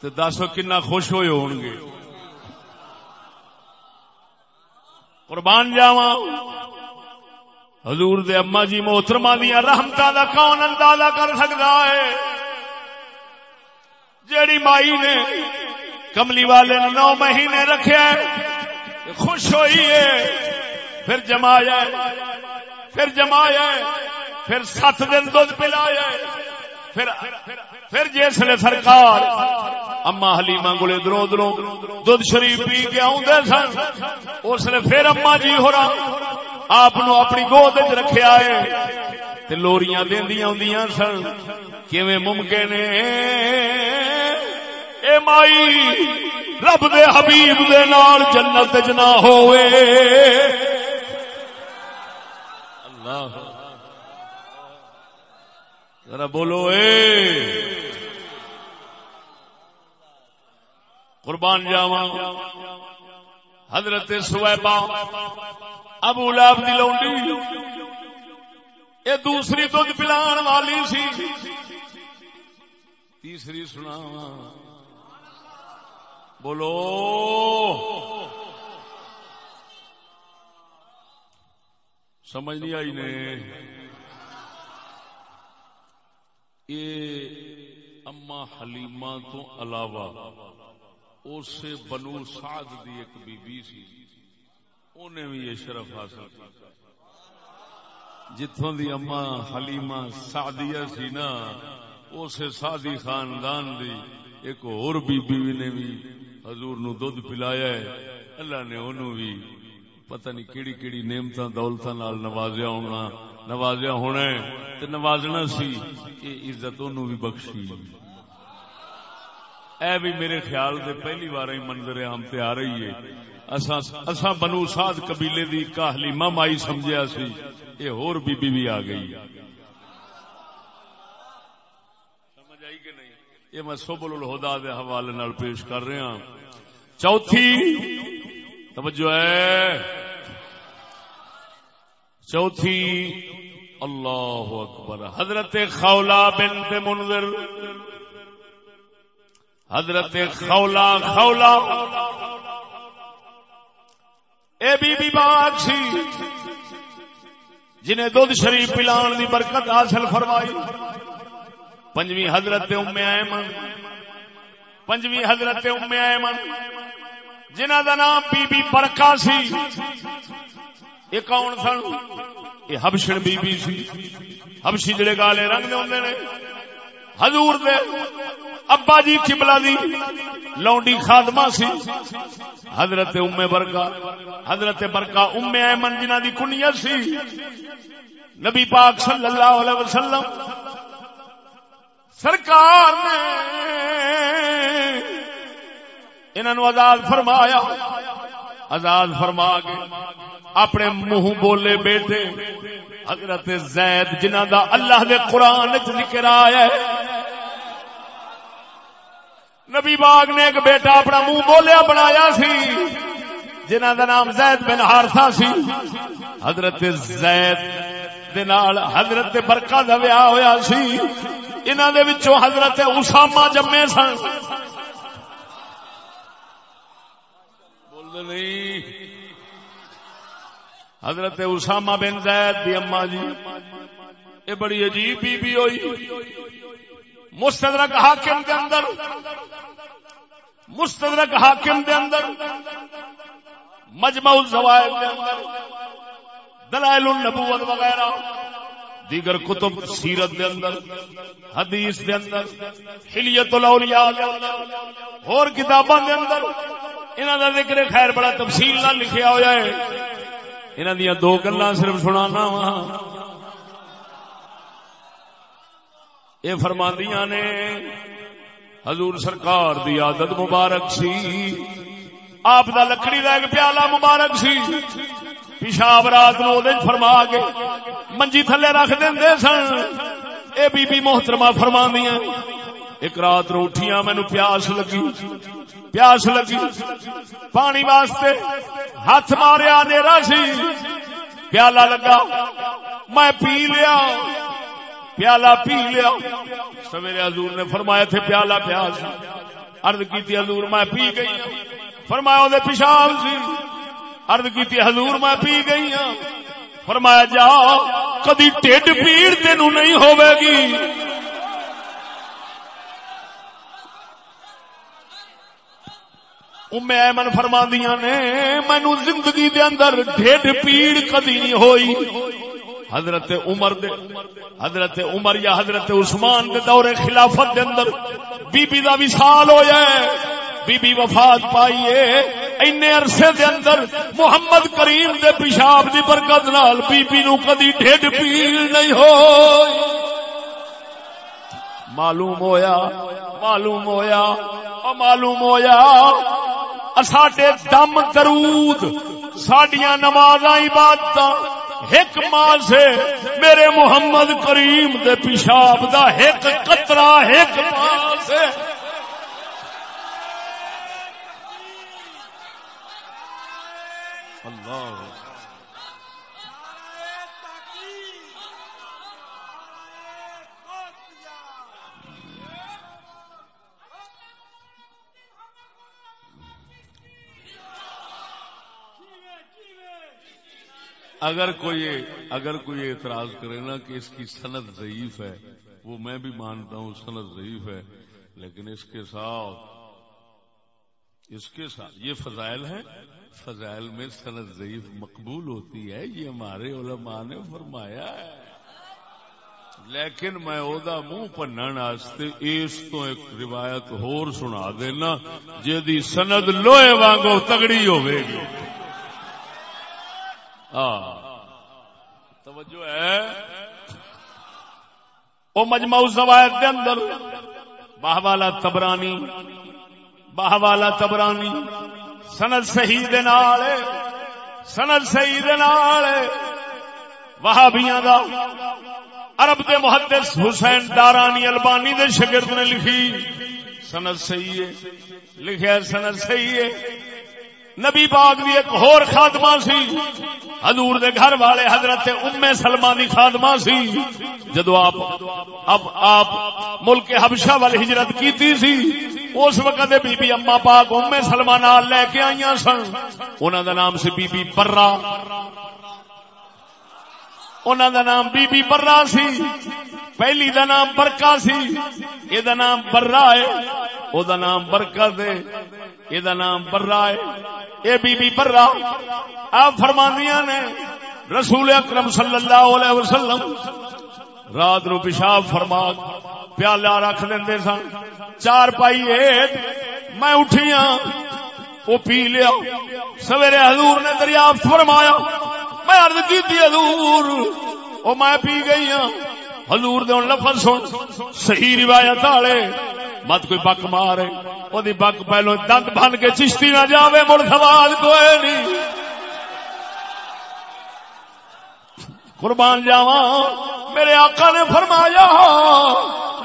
تو دسو کنا خوش ہوئے ہون گے۔ قربان جاوا حضور دے اما جی محترما دیا رحمتہ دا کون اندازہ کر سکتا ہے؟ جیڑی مائی نے کملی والے نے نو مہینے رکھے خوش ہوئی ہے، پھر جمایا پھر جمایا پھر سات دن دھد پلایا پھر پھر جس سرکار اما حلیما کو ادھر ادھر دھد شریف پی کے آدھے سن، اس نے پھر اما جی ہو آپ اپنی گود چ رکھا ہے لوریاں دیا ہوں سن۔ کی ممکن اے مائی، رب دے حبیب دے نال جنت جنا ہوئے۔ اللہ۔ ذرا بولو، اے۔ قربان جاوا حضرت سویبا، ابو لاب دی لونڈی، یہ دوسری دھد پلان والی سی۔ تیسری سنا۔ بولو۔ سمجھ نہیں آئی نے۔ یہ اما حلیمہ تو علاوہ اسے بنو سعد دی ایک بی بی سی۔ انہیں بھی یہ شرف حاصل کیا جتوں دی اما حلیمہ سعدیہ سی نا، اسے سادی خاندان دی ایک اور بی بی نے بھی حضور نو دودھ پلایا ہے۔ اللہ نے انہوں بھی پتہ نہیں کیڑی کیڑی نعمتاں، دولتاں نال نوازیا ہونا نوازیا ہونا ہے۔ تے نوازنا سی یہ عزت انہوں بھی بخشی۔ اے بھی میرے خیال دے پہلی بار ہی منظر عام تے آ رہی ہے۔ اساں بنو سعد قبیلے دی کاہلی مائی سمجھیا سی۔ یہ ہور بی بی بھی آ گئی۔ سمجھ آئی کہ نہیں؟ یہ میں سبل الہدا دے حوالے نال پیش کر رہا ہوں چوتھی، توجہ ہے۔ چوتھی، اللہ اکبر۔ حضرت خولا بنت منذر۔ حضرت خولا خولا اے بی بی باغ سی، جنہیں دودھ شریف پلان دی برکت حاصل فرمائی۔ پنجویں حضرت ام ایمن، پنجویں حضرت ام ایمن جنہ دا نام بی بی برکا سی۔ یہ کون سن؟ یہ ہبشن بی بی سی۔ ہبشی جڑے گالے رنگ دے ہوندے نے۔ حضور دے ابا جی قبلہ دی لونڈی خادمہ سی، حضرت ام برکا حضرت برکا ام ایمن جنہ دی کنیت سی، نبی پاک صلی اللہ علیہ وسلم، سرکار نے انہوں آزاد فرمایا۔ آزاد فرما کے اپنے منہ بولے بیٹے، حضرت زید جنہ دا اللہ دے قرآن ذکر آیا ہے۔ نبی باغ نے ایک بیٹا اپنا منہ بولیا، بنایا سی جنہ دا نام زید بن ہارسا سی۔ حضرت زید دنال حضرت برکا دا ویاہ ہویا سی۔ انہوں دے وچوں حضرت اسامہ جمے سن۔ بول نہیں حضرت اسامہ بن زید دی اما جی۔ یہ بڑی عجیب بی بی ہوئی۔ مستدرک حاکم کے اندر۔ مستدرک حاکم دے اندر۔ مجمع الزوائد دے اندر۔ دلائل النبوت وغیرہ۔ دیگر کتب، سیرت دے اندر۔ حدیث دے اندر۔ حلیت الاولیاء دے اندر۔ اور کتاباں دے اندر۔ انہاں دا ذکر خیر بڑا تفصیل نال لکھیا ہویا ہے۔ انہاں دیاں دو گلاں صرف سنانا وا۔ یہ فرماندیاں نے، حضور سرکار دی عادت مبارک سی۔ آپ دا لکڑی دا ایک پیالہ مبارک سی۔ پیشاب رات نو فرما کے منجی تھلے رکھ دے سن۔ اے بی بی محترمہ فرما دیا ایک رات نو اٹھیاں مینو پیاس لگی۔ پیاس لگی۔ پانی واسطے ہاتھ ماریا نیرا سی پیالہ لگا۔ میں پی لیا۔ پیالہ پی لیا۔ سویرے حضور نے فرمایا تھے پیالہ پیاس۔ ارد کی حضور میں پی گئی۔ فرمایا وہ پیشاب سی۔ ارد کی حضور میں پی گئی ہوں فرمایا جا، کدی ٹھڈ پیڑ تین نہیں ہوے گی۔ ایمن فرما دیا نے مینو زندگی دے اندر ڈیڈ پیڑ کدی نہیں ہوئی۔ حضرت عمر دے، حضرت عمر یا حضرت عثمان دے دور خلافت دے اندر بی بی دا وصال ہو جائے بی بی وفات پائیے اینے عرصے دے اندر محمد کریم دے پیشاب دی برکت نال بی بی نو کدی ڈھڈ پیڑ نہیں ہو معلوم ہویا معلوم ہویا معلوم ہویا ساڈے دم درود، ساڈیاں نمازاں عبادتاں ایک ماں سے میرے محمد کریم دے پیشاب دا ایک قطرہ ایک ماں سے۔ اللہ اگر کوئی اگر کوئی اعتراض کرے نا کہ اس کی صنعت ضعیف ہے، وہ میں بھی مانتا ہوں صنعت ضعیف ہے، لیکن اس کے ساتھ اس کے ساتھ یہ فضائل ہے فضائل میں سند ضعیف مقبول ہوتی ہے، یہ ہمارے علماء نے فرمایا ہے۔ لیکن میں اودا منہ پنن واسطے اس تو ایک روایت ہور سنا دینا جی سند لوہے وانگو تگڑی ہوے گی۔ ہاں۔ توجہ ہے۔ او مجمع زوائد دے اندر باہوالا تبرانی باہوالا تبرانی، سند صحیح دے نال سند صحیح دے نال وہابیاں دا عرب دے محدث حسین دارانی البانی دے شگرد نے لکھی۔ سند صحیح ہے۔ لکھیا سند صحیح ہے۔ نبی باغ بھی ایک ہور خاتمہ سی۔ حضور دے گھر والے حضرت ام سلمہ دی خاتمہ سی۔ جدو آپ اب آپ ملک حبشہ والے ہجرت کیتی سی، اس وقت بی بی اما پاک ام سلمہ نال لے کے آئیاں سن۔ انہاں دا نام سی بی بی برا انہوں دا نام بی بی برا سی، پہلی دا نام برکا سی یہ دا نام برا ہے، او دا نام برکت ہے یہ دا نام برا ہے، اے بی بی برا۔ آپ فرماندیاں نے، رسول اکرم صلی اللہ علیہ وسلم، رات نو پیشاب فرما، پیالہ رکھ دے سن، چار پائی میں اٹھیاں وہ پی لیا۔ سویرے حضور نے دریافت فرمایا میں ارد کی تھی حضور۔ وہ میں پی گئی ہوں حضور دے لفظ سن۔ صحیح روایت والے۔ مت کوئی بک مارے۔ وہ بک پہلو دند بن کے چشتی نہ جاوے، مڑ سوال کوئی نہیں۔ قربان جاوا میرے آقا نے فرمایا،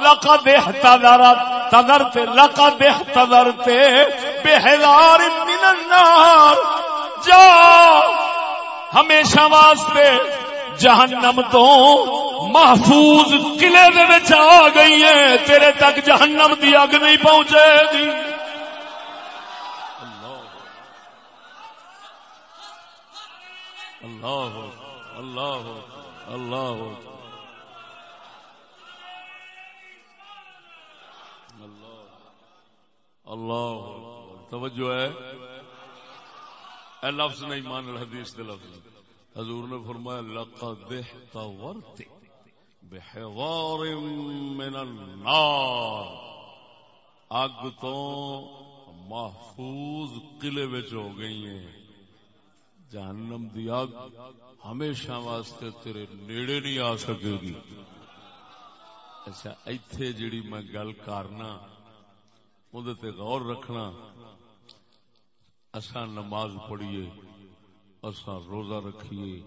لقد احتضرت تذرت لقد احتضرت بہزار من النار۔ جا۔ ہمیشہ واسطے جہنم تو محفوظ قلعے دے آ گئی ہے تیرے تک جہنم دی اگ نہیں پہنچے گی۔ اللہ اللہ اللہ اللہ توجہ ہے۔ اے لفظ نہیں مان الحدیث دے لفظ حضور نے فرمایا، لقد احتورت بحوار من النار۔ اگ تو محفوظ قلعے وچ ہو گئی ہیں۔ جہنم دی اگ ہمیشہ واسطے تیرے نیڑے نہیں آ سکے گی۔ اچھا ایتھے جڑی میں گل کرنا تے غور رکھنا۔ اصا نماز پڑھیے اصا روزہ رکھیے،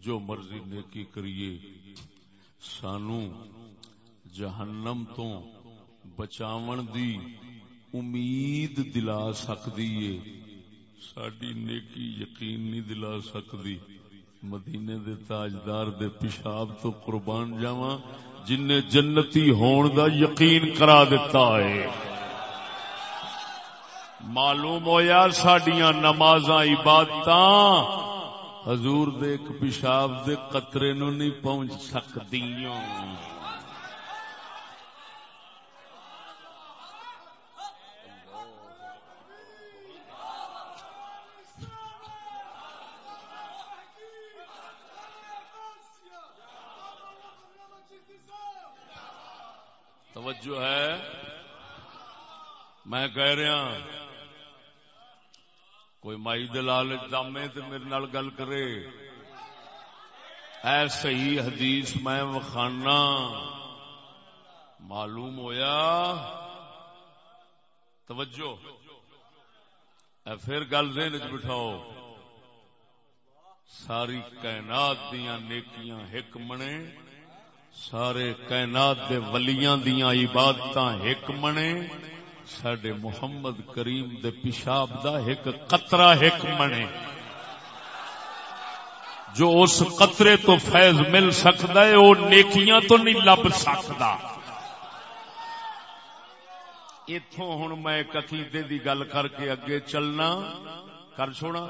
جو مرضی نیکی کریے۔ سانو جہنم تو بچاون دی امید دلا سکتی ہے ساری نیکی یقین نہیں دلا سکتی مدینے دے تاجدار دے پیشاب تو قربان جاواں جن جنتی ہون دا یقین کرا دیتا ہے معلوم ہویا سڈیا نماز عبادت حضور دے ایک پیشاب دے قطرے نو نہیں پہنچ سکتی توجہ ہے؟ میں کہہ رہا کوئی مائی دلال دامے تو میرے نال گل کرے۔ اے صحیح حدیث میں وخانا معلوم ہویا۔ توجہ۔ اے پھر گل دین چ بٹھاؤ۔ ساری کائنات دیا نیکیاں ایک منے سارے کائنات دے ولیاں دیا عبادت ایک منے سڈے محمد کریم دے پیشاب دا ایک قطرہ ایک منے۔ جو اس قطرے تو فیض مل سکتا ہے، وہ نیکیاں تو نہیں لب سکتا۔ اتوں ہوں میں عقیدے دی گل کر کے اگے چلنا۔ کر چھوڑا۔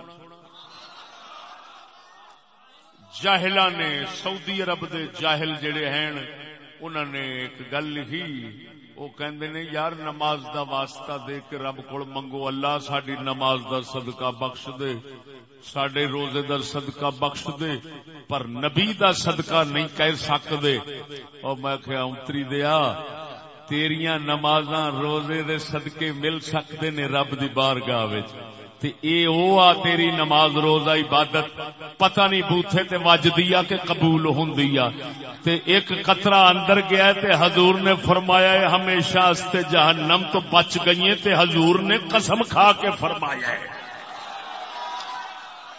جاہل نے سعودی عرب دے جاہل جڑے ہیں انہوں نے ایک گل لکھی وہ کہندے نے، یار، نماز دا واسطہ دے کے رب کو منگو۔ اللہ ساڈی نماز دا صدقہ بخش دے۔ سڈے روزے دا صدقہ بخش دے۔ پر نبی دا صدقہ نہیں کہہ سکتے اور میں کہ اتری دیا، تیریاں نمازاں روزے دے صدقے مل سکتے نے رب دی بارگاہ وچ۔ تے اے او آ تیری نماز روزہ عبادت، پتہ نہیں بوتھے تے وجدیا کہ قبول ہوندیا تے ایک قطرہ اندر گیا تے حضور نے فرمایا ہے، ہمیشہ استے جہنم تو بچ گئی تے حضور نے قسم کھا کے فرمایا ہے۔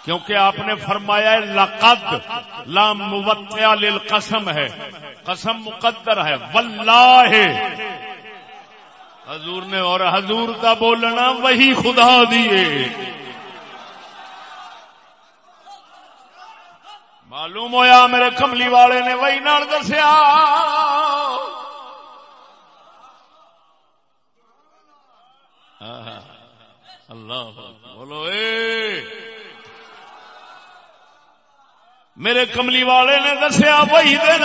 کیونکہ آپ نے فرمایا ہے، لقد لام موتیا للقسم ہے۔ قسم مقدر ہے۔ واللہ حضور نے اور حضور کا بولنا وہی خدا دیے معلوم ہویا میرے کملی والے نے وہی نال دسیا۔ اللہ بولو اے۔ میرے کملی والے نے دسیا وہی دے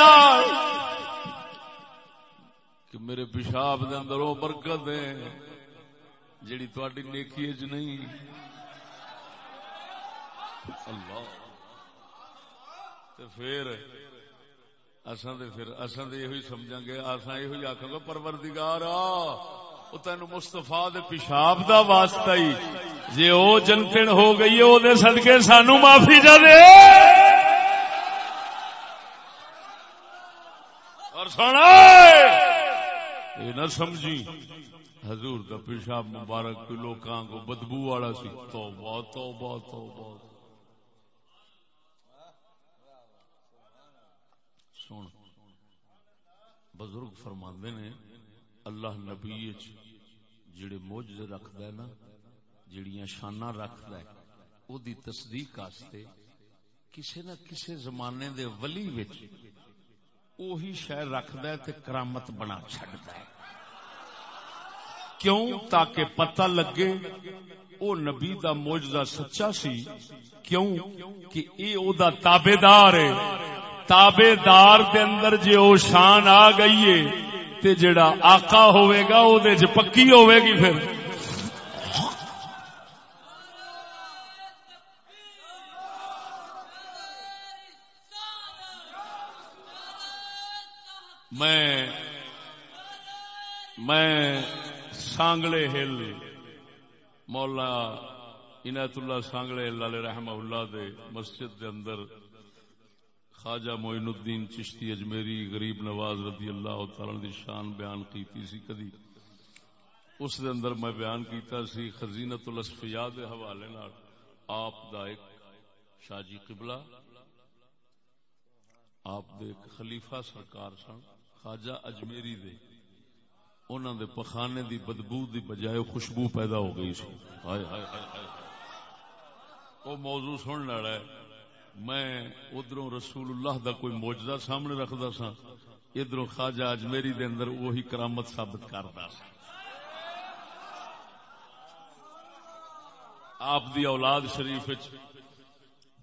کہ میرے پیشاب دے اندر وہ برکت ہے، جیڑی تاری نیکی چ نہیں۔ اللہ۔ پھر اصا پھر اصا تو یہ سمجھا گے اصا یہ آخ گا پروردگار وہ تین مستفا پیشاب دا واسطہ ہی۔ جی وہ جنتن ہو گئی ہے وہ سدکے سانو معافی جا دے۔ اور سونا یہ نہ سمجھی۔ حضور دا پیشاب مبارک لوکاں کو بدبو والا سی۔ تو بہت تو بہت سن، بزرگ فرماندے نے، اللہ نبی جڑے موجے رکھد ہے نا، جڑیاں شانہ رکھد ہے، او دی تصدیق آستے کسے نہ کسے زمانے دے ولی وچ اوہی شہ رکھد ہے تے کرامت بنا چھڑتا ہے۔ کیوں؟ تاکہ پتہ لگے او نبی دا موجزہ سچا سی۔ کیوں؟ کہ اے او دا تابدار ہے۔ تابدار دے اندر جے او شان آ گئی ہے تے جڑا آقا ہوئے گا او دے چ پکی ہوئے گی پھر۔ میں میں سانگلے ہل، مولا عنایت اللہ سانگلے ہل علیہ رحمہ اللہ دے مسجد دے اندر خواجہ معین الدین چشتی اجمیری غریب نواز رضی اللہ تعالی دی شان بیان کیتی سی کدی۔ اس دے اندر میں بیان کیتا سی خزینت الاسفیاء دے حوالے نال آپ دا ایک شاہ جی قبلہ، آپ دے ایک خلیفہ سرکار سن۔ خواجہ اجمیری دے۔ انہوں دے پخانے دی بدبو دی بجائے خوشبو پیدا ہو گئی سی۔ ہائے ہائے ہائے وہ موضوع سن لڑا ہے۔ میں ادھر رسول اللہ دا کوئی موجدہ سامنے رکھدا سا۔ ادھر خواجہ اجمیری دے اندر وہی کرامت ثابت کرتا سا۔ آپ دی اولاد شریف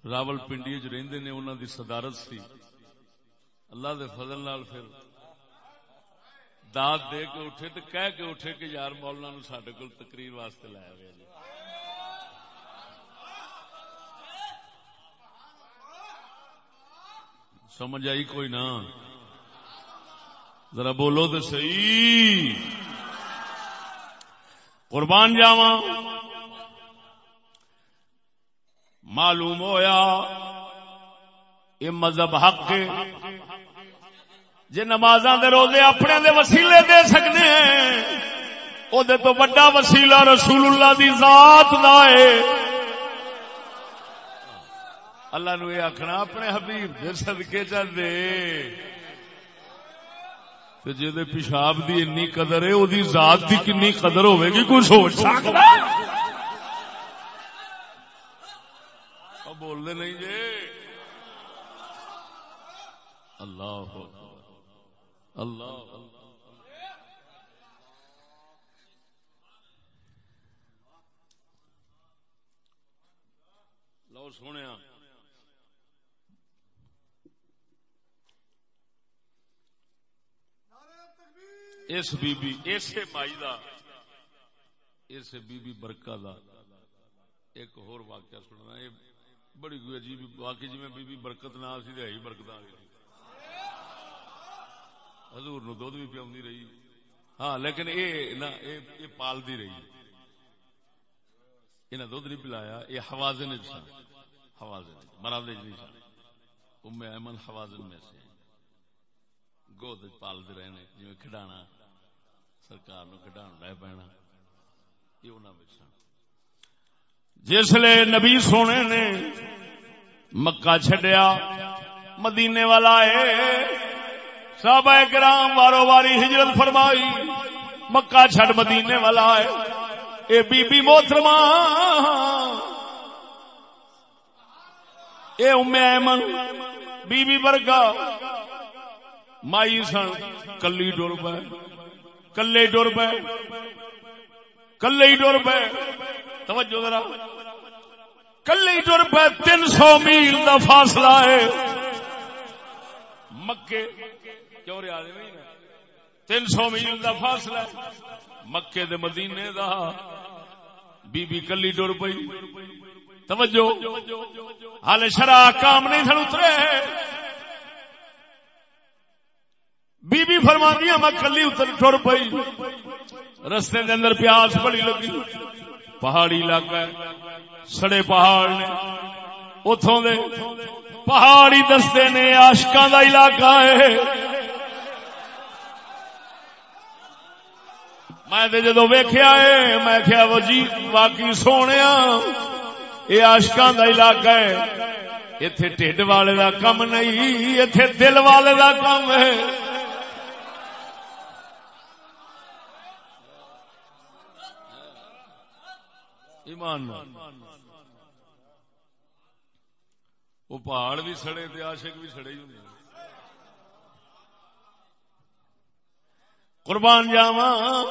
راول پنڈی چ رہندے نے انہوں دی صدارت سی۔ اللہ دے فضل نال پھر داد دے کے اٹھے تو کہہ کے اٹھے کہ یار مولانا نو سڈے کو تقریر واسطے لایا گیا جی۔ سمجھ آئی کوئی نہ؟ ذرا بولو تو صحیح۔ قربان جاوا معلوم ہویا یہ مذہب حق جی نماز دے روزے اپنے دے وسیلے دے سکتے ہیں وہ تو بڑا وسیلہ رسول اللہ دی ذات دا ہے۔ اللہ نو یہ آخنا اپنے حبیب دے صدقے چل دے۔ تو جی پیشاب دی انی قدر ہے وہ ذات دی کنی قدر ہوے گی، کوئی سوچ سکتا؟ بول دے نہیں جی اللہ اللہ لو سونے اس بی بی اسے مائی دا اس بی بی برکا دا۔ ایک اور واقعہ سننا یہ بڑی کوئی عجیب واقعی جی میں بی بی برکت نہ سی تے ہی برکت آ گئی حضور نو دودھ بھی پیاؤں رہی۔ ہاں لیکن اے نہ اے, اے پالدی رہی۔ انہیں دودھ نہیں پلایا یہ حوازن سن۔ حوازن مراد نہیں سن۔ ام ایمن حوازن میں سے۔ گود پالتے رہے نے جی کھڈانا۔ سرکار نو کھڈان لے پینا۔ یہ انہوں میں سن جسلے نبی سونے نے مکہ چھڈیا، مدینے والا ہے صحابہ کرام وارو واری ہجرت فرمائی، مکہ چھڈ مدینے والا ہے اے بی بی محترمہ، اے ام ایمن، بی بی برگا، مائی سن، کلی ڈور پہ کلے ڈور پہ کلے ڈور پہ توجہ ذرا۔ کلے ڈور پہ تین سو میل دا فاصلہ ہے۔ مکے کیوں رہا تین سو میل دا فاصلہ مکے دے مدینے دا۔ بی بی کلی ڈر پئی۔ توجہ۔ ہال شرا کام نہیں سن اترے۔ بی بی فرما دیا میں کلی اتر ٹر پئی۔ رستے دے اندر پیاس بڑی لگی۔ پہاڑی علاقہ سڑے پہاڑ نے۔ اتوں دے پہاڑی دستے نے آشکاں دا علاقہ ہے۔ میں جدو ویخیا ہے، میں کیا وجی باقی سونے یہ آشکان کا علاقہ ہے۔ اتے ٹھڈ والے کا کم نہیں اتے دل والے کا کم ہے۔ ایمان وہ پہاڑ بھی سڑے تے عاشق بھی سڑے ہی ہوں۔ قربان جاواں۔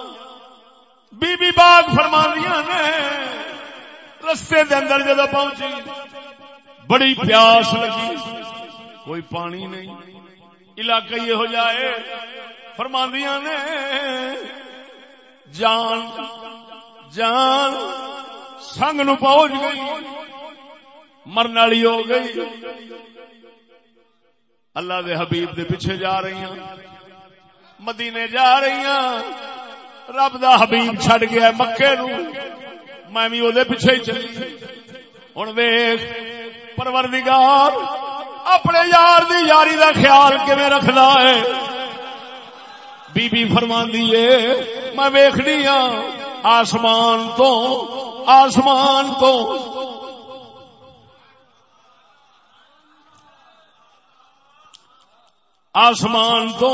بی بی باغ فرما نے، رستے دے اندر جدو پہنچی، بڑی پیاس لگی۔ کوئی پانی نہیں۔ علاقہ یہ ہو جائے فرما نے، جان جان۔ سنگ نو پہنچ گئی مرن والی ہو گئی اللہ دے حبیب دے پیچھے جا رہی ہیں مدینے جا رہی ہیں رب دا حبیب چھڈ گیا مکے نو میں بھی وہ پیچھے ہی چلی ہوں ویخ پروردگار اپنے یار دی یاری دا خیال کیون رکھنا ہے بی بی فرما ہے میں ویخنی ہاں آسمان تو آسمان تو آسمان تو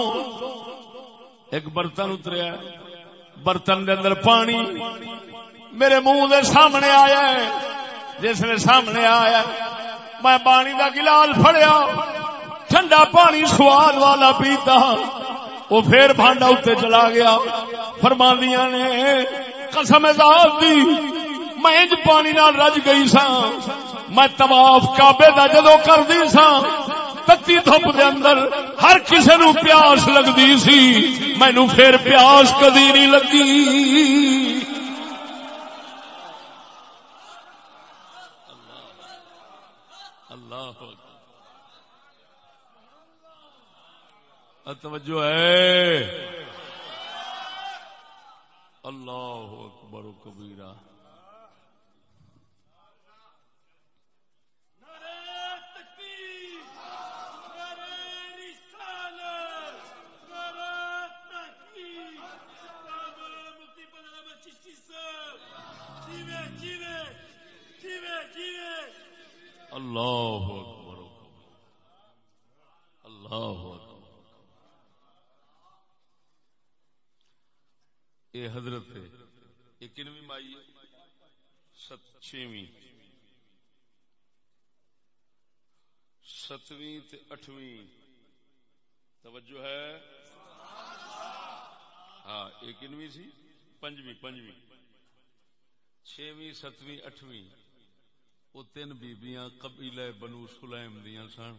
ایک برتن اتریا برتن دے اندر پانی میرے منہ دے سامنے آیا ہے۔ جس نے سامنے آیا میں پانی دا گلاس فڑیا ٹھنڈا پانی سواد والا پیتا۔ وہ پھر بانڈا اتنے چلا گیا۔ فرماندیاں نے، قسم ذات دی، میں انج پانی نال رج گئی سا میں طواف کعبے دا جدو کر دی سا تتی دھپ دے اندر ہر کسی نو پیاس لگتی سی۔ مینو پھر پیاس کدی نہیں لگی۔ توجہ ہے۔ اللہ اکبر و کبیرہ۔ اللہ اکبر اللہ اکبر یہ حضرت یہ کنویں مائی چھویں۔ ستویں اٹھویں۔ توجہ ہے۔ ہاں یہ کنویں سی، پنجویں پنجویں۔ چھویں ستویں اٹھویں۔ وہ تین بیبیاں قبیلہ بنو سلیم دیا سن۔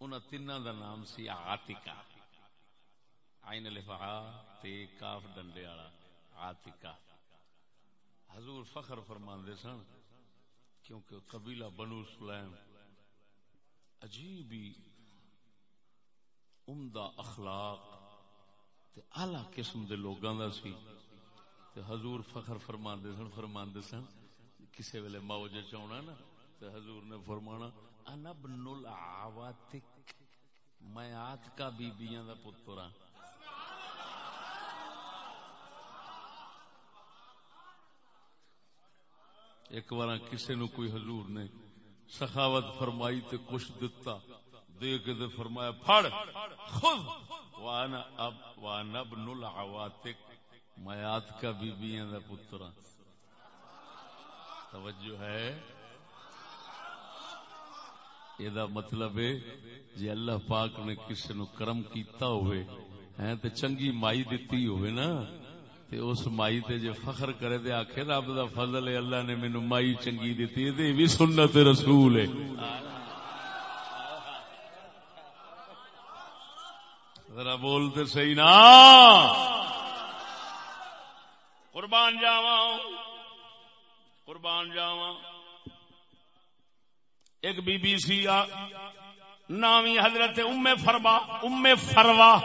ان تین دا نام سی آتکا آئین لفا تے کاف ڈنڈے والا آتکا حضور فخر فرماندے سن، کیونکہ قبیلہ بنو سلیم عجیب عمدہ اخلاق تے اعلی قسم دے لوگاں دا سی۔ تے حضور فخر فرماندے سن فرماندے سن، کسے ویلے موج چونا نا، تے حضور نے فرمانا، انا ابن العواتک میں آت کا بیبیاں دا پتر ہاں۔ ایک بار کسی نو کوئی حضور نے سخاوت فرمائی تے کچھ دتا، دے کے دے فرمایا، پھڑ خود وانا اب، وانا ابن العواتک میات کا بیبیاں دا پترا ہاں۔ توجہ ہے۔ یہ مطلب ہے جی اللہ پاک نے کسی نو کرم کیتا ہوئے، ہیں تے چنگی مائی دیتی ہوئے نا۔ تے اس مائی تے جے فخر کرے دے آکھے رب دا فضل ہے، اللہ نے مینوں مائی چنگی دتی تے بھی سنت رسول ہے۔ ذرا بولتے صحیح نا۔ قربان جاواں۔ قربان جاواں۔ ایک بی بی سی نامی حضرت ام فروا ام فروا۔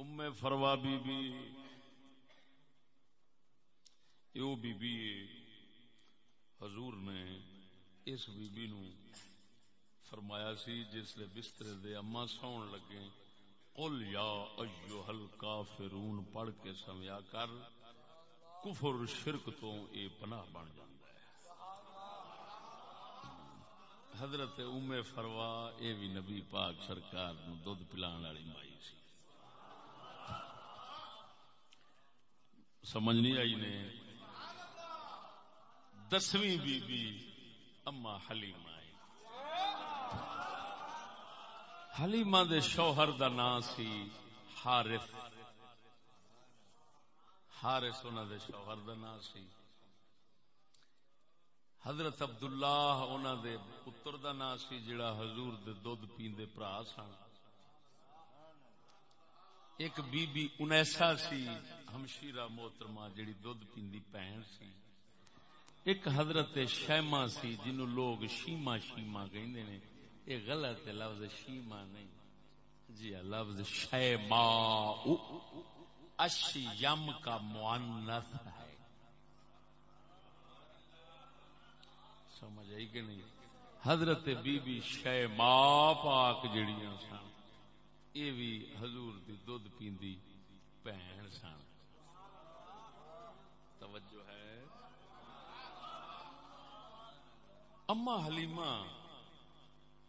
ام فروا بی بی یو بی بی حضور نے اس بی بی نو فرمایا سی جس لے بسترے دے اما سون لگے، قل یا ایوہ الکافرون، پڑھ کے سمیا کر، کفر شرک تو اے پناہ بن جاندا ہے۔ حضرت ام فروا، اے بھی نبی پاک سرکار نو دودھ پلان والی مائی سی۔ سمجھ نہیں آئی نے۔ دسویں بی بی اما حلیمہ حلیمہ دے شوہر دا نام سی حارث۔ حارث انہاں دے شوہر دا نام سی۔ حضرت عبداللہ انہاں دے پتر دا نام سی جڑا حضور دے دودھ پیندے بھرا سن ایک بی بی انیسا سی، ہمشیرہ محترمہ جڑی دودھ پیندی بہن سی۔ ایک حضرت شیما سی جنو لوگ شیما شیما کہندے نے۔ یہ غلط ہے، لفظ شیما نہیں۔ جی ہاں، لفظ شیما اشیم کا معنف ہے۔ سمجھ آئی کہ نہیں؟ حضرت بی بی شیما پاک جڑیاں سن۔ یہ بھی حضور دی دودھ پیندی بہن سن۔ توجہ ہے۔ اما حلیمہ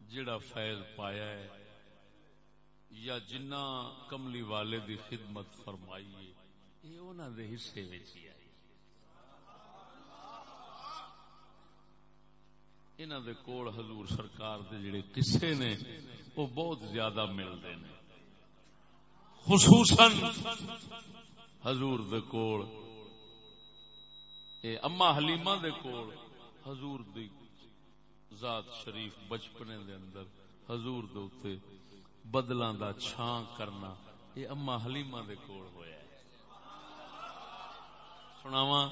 جڑا فیض پایا ہے یا جنہ کملی والے دی خدمت فرمائی ہے، یہ انہوں دے حصے آئی انہوں دے کول حضور سرکار دے جڑے قصے نے، وہ بہت زیادہ ملتے ہیں۔ خصوصاً حضور دے کول، اے اما حلیمہ دے کول، حضور دی ذات شریف بچپنے دے اندر، حضور دے اوتے بدلاں دا چھان کرنا، اے اما حلیمہ دے کول ہویا ہے۔ سناواں؟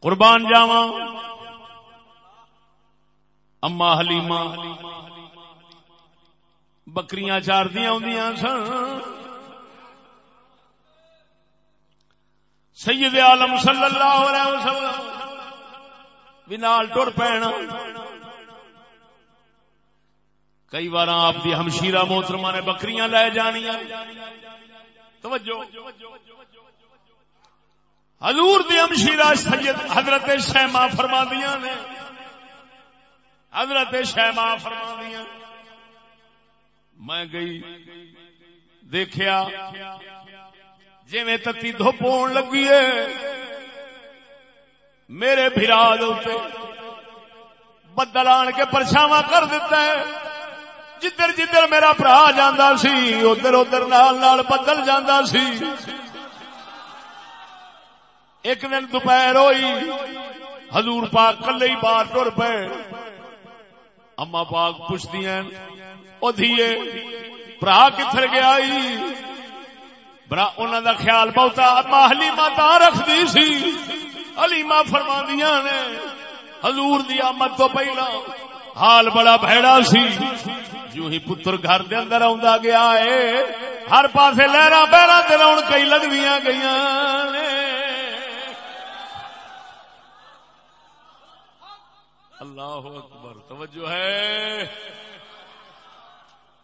قربان جاواں۔ اما حلیمہ، بکریاں چار دیا ہوں سن۔ سید عالم صلی اللہ علیہ وسلم بھی نال ٹر پینا کئی بار آپ دی ہمشیرہ محترمہ نے بکریاں لے جانیاں۔ توجہ۔ حضور دی ہمشیرہ سید حضرت شیما فرما دیا نے۔ حضرت شیما فرما دیا میں گئی، دیکھیا جی میں تتی دھوپ ہون لگی ہے۔ میرے بھرا بدل آن کے پرچھاوا کر دیتا ہے۔ جدھر جدھر میرا برا جانا سی، ادھر ادھر نال نال بدل جانا سی۔ ایک دن دوپہر ہوئی، حضور پاک کلے ہی بار ٹر پے۔ اما پاک پوچھتی ہیں، او دھیے، برا کتر گیا برا انہوں دا خیال بہت اما حلیمہ تا رکھدی سی۔ حلیمہ فرما دیا نے، حضور دی آمد تو پہلا حال بڑا بھڑا سی۔ جو ہی پتر گھر دے اندر آندا گیا ہے ہر پاسے لہرا بہرا تے رون کئی لگدیاں گئیاں نے۔ اللہ اکبر، توجہ ہے۔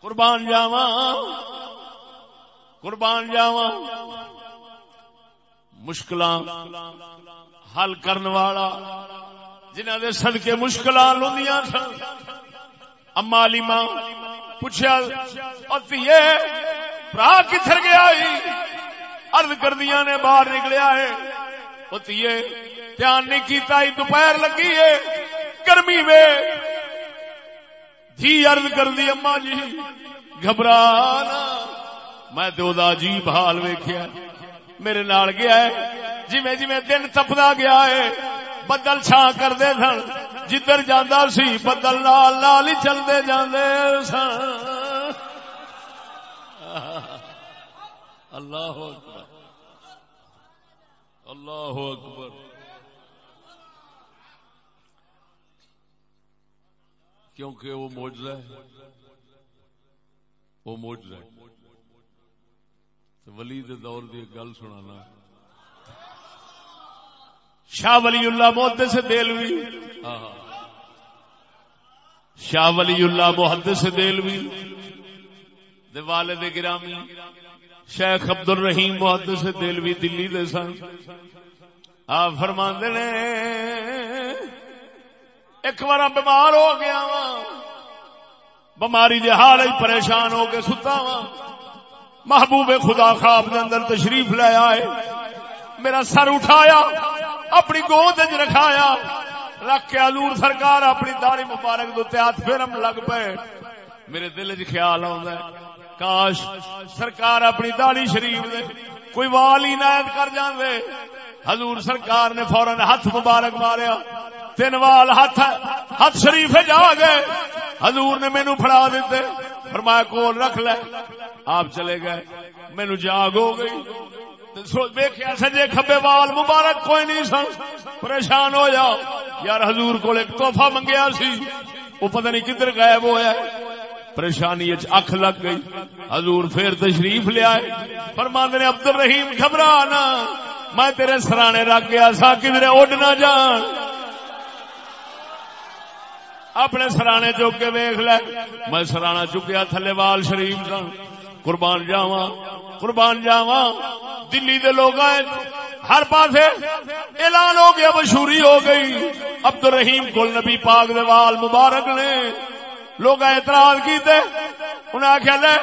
قربان جاوا قربان جاوا مشکل حل کرنے والا جنہ دے سدکے مشکل لوندیاں سن۔ اما علی ماں پوچھا برا کتر گیا ارد کردیا نے، باہر نکلیا ہے۔ دھیان نہیں کیتا ہی، دوپہر لگی ہے۔ گرمی میں جی ارد کر دی اما جی گھبرا میں تو عجیب حال ویخیا میرے نال گیا ہے۔ جی جی دن تپدا گیا ہے۔ بدل چھا کرتے سن۔ جدھر جانا سی، بدل نال نال ہی چلتے جانے سن۔ اللہ اکبر۔ اللہ اکبر۔ کیونکہ وہ موجود ہے۔ وہ موجود ہے۔ ولی دے دور کی گل سنانا۔ شاہ ولی اللہ محد سے دلوی ہاں، ہاں۔ شاہ ولی اللہ محد سے دلوی والد گرامی۔ شیخ عبد الرحیم محد سے دلوی دلی دے سن۔ آپ فرما نے ایک بار بیمار ہو گیا وا۔ بماری دے حال پریشان ہو کے ستا وا۔ محبوب خدا خواب اندر تشریف لے آئے۔ میرا سر اٹھایا، اپنی گود رکھایا۔ رکھ کے حضور سرکار اپنی داری مبارک دے ہاتھ پھرم لگ پے۔ میرے دل چ خیال آ کاش سرکار اپنی داڑی شریف دے۔ کوئی وال ہی نائت کر جاندے۔ حضور سرکار نے فورن ہاتھ مبارک ماریا۔ تین وال ہاتھ ہاتھ شریف جا گئے۔ حضور نے مینو فڑا دیتے۔ فرمایا، کول رکھ لے۔ آپ چلے گئے۔ مینو جاگ ہو گئی۔ سجے کبے وال مبارک کوئی نہیں سن۔ پریشان ہو جاؤ۔ یار حضور کو ایک توحفہ منگیا سی۔ وہ پتہ نہیں کدھر غائب ہوا پریشانی اکھ لگ گئی۔ حضور پھر تشریف لیا فرماند نے عبد الرحیم گھبرا نا میں تیرے سرانے رکھ گیا سا۔ کدھر اڈ نہ جان۔ اپنے سرانے چک کے ویخ لے۔ میں سرانا چکیا تھلے وال شریف کا قربان جاوا قربان جاوا دلی دے لوگ ہر پاس اعلان ہو گیا، مشہوری ہو گئی۔ عبد الرحیم کل نبی پاک دے وال مبارک نے۔ لوگ اعتراض کیتے انہیں آخیا لے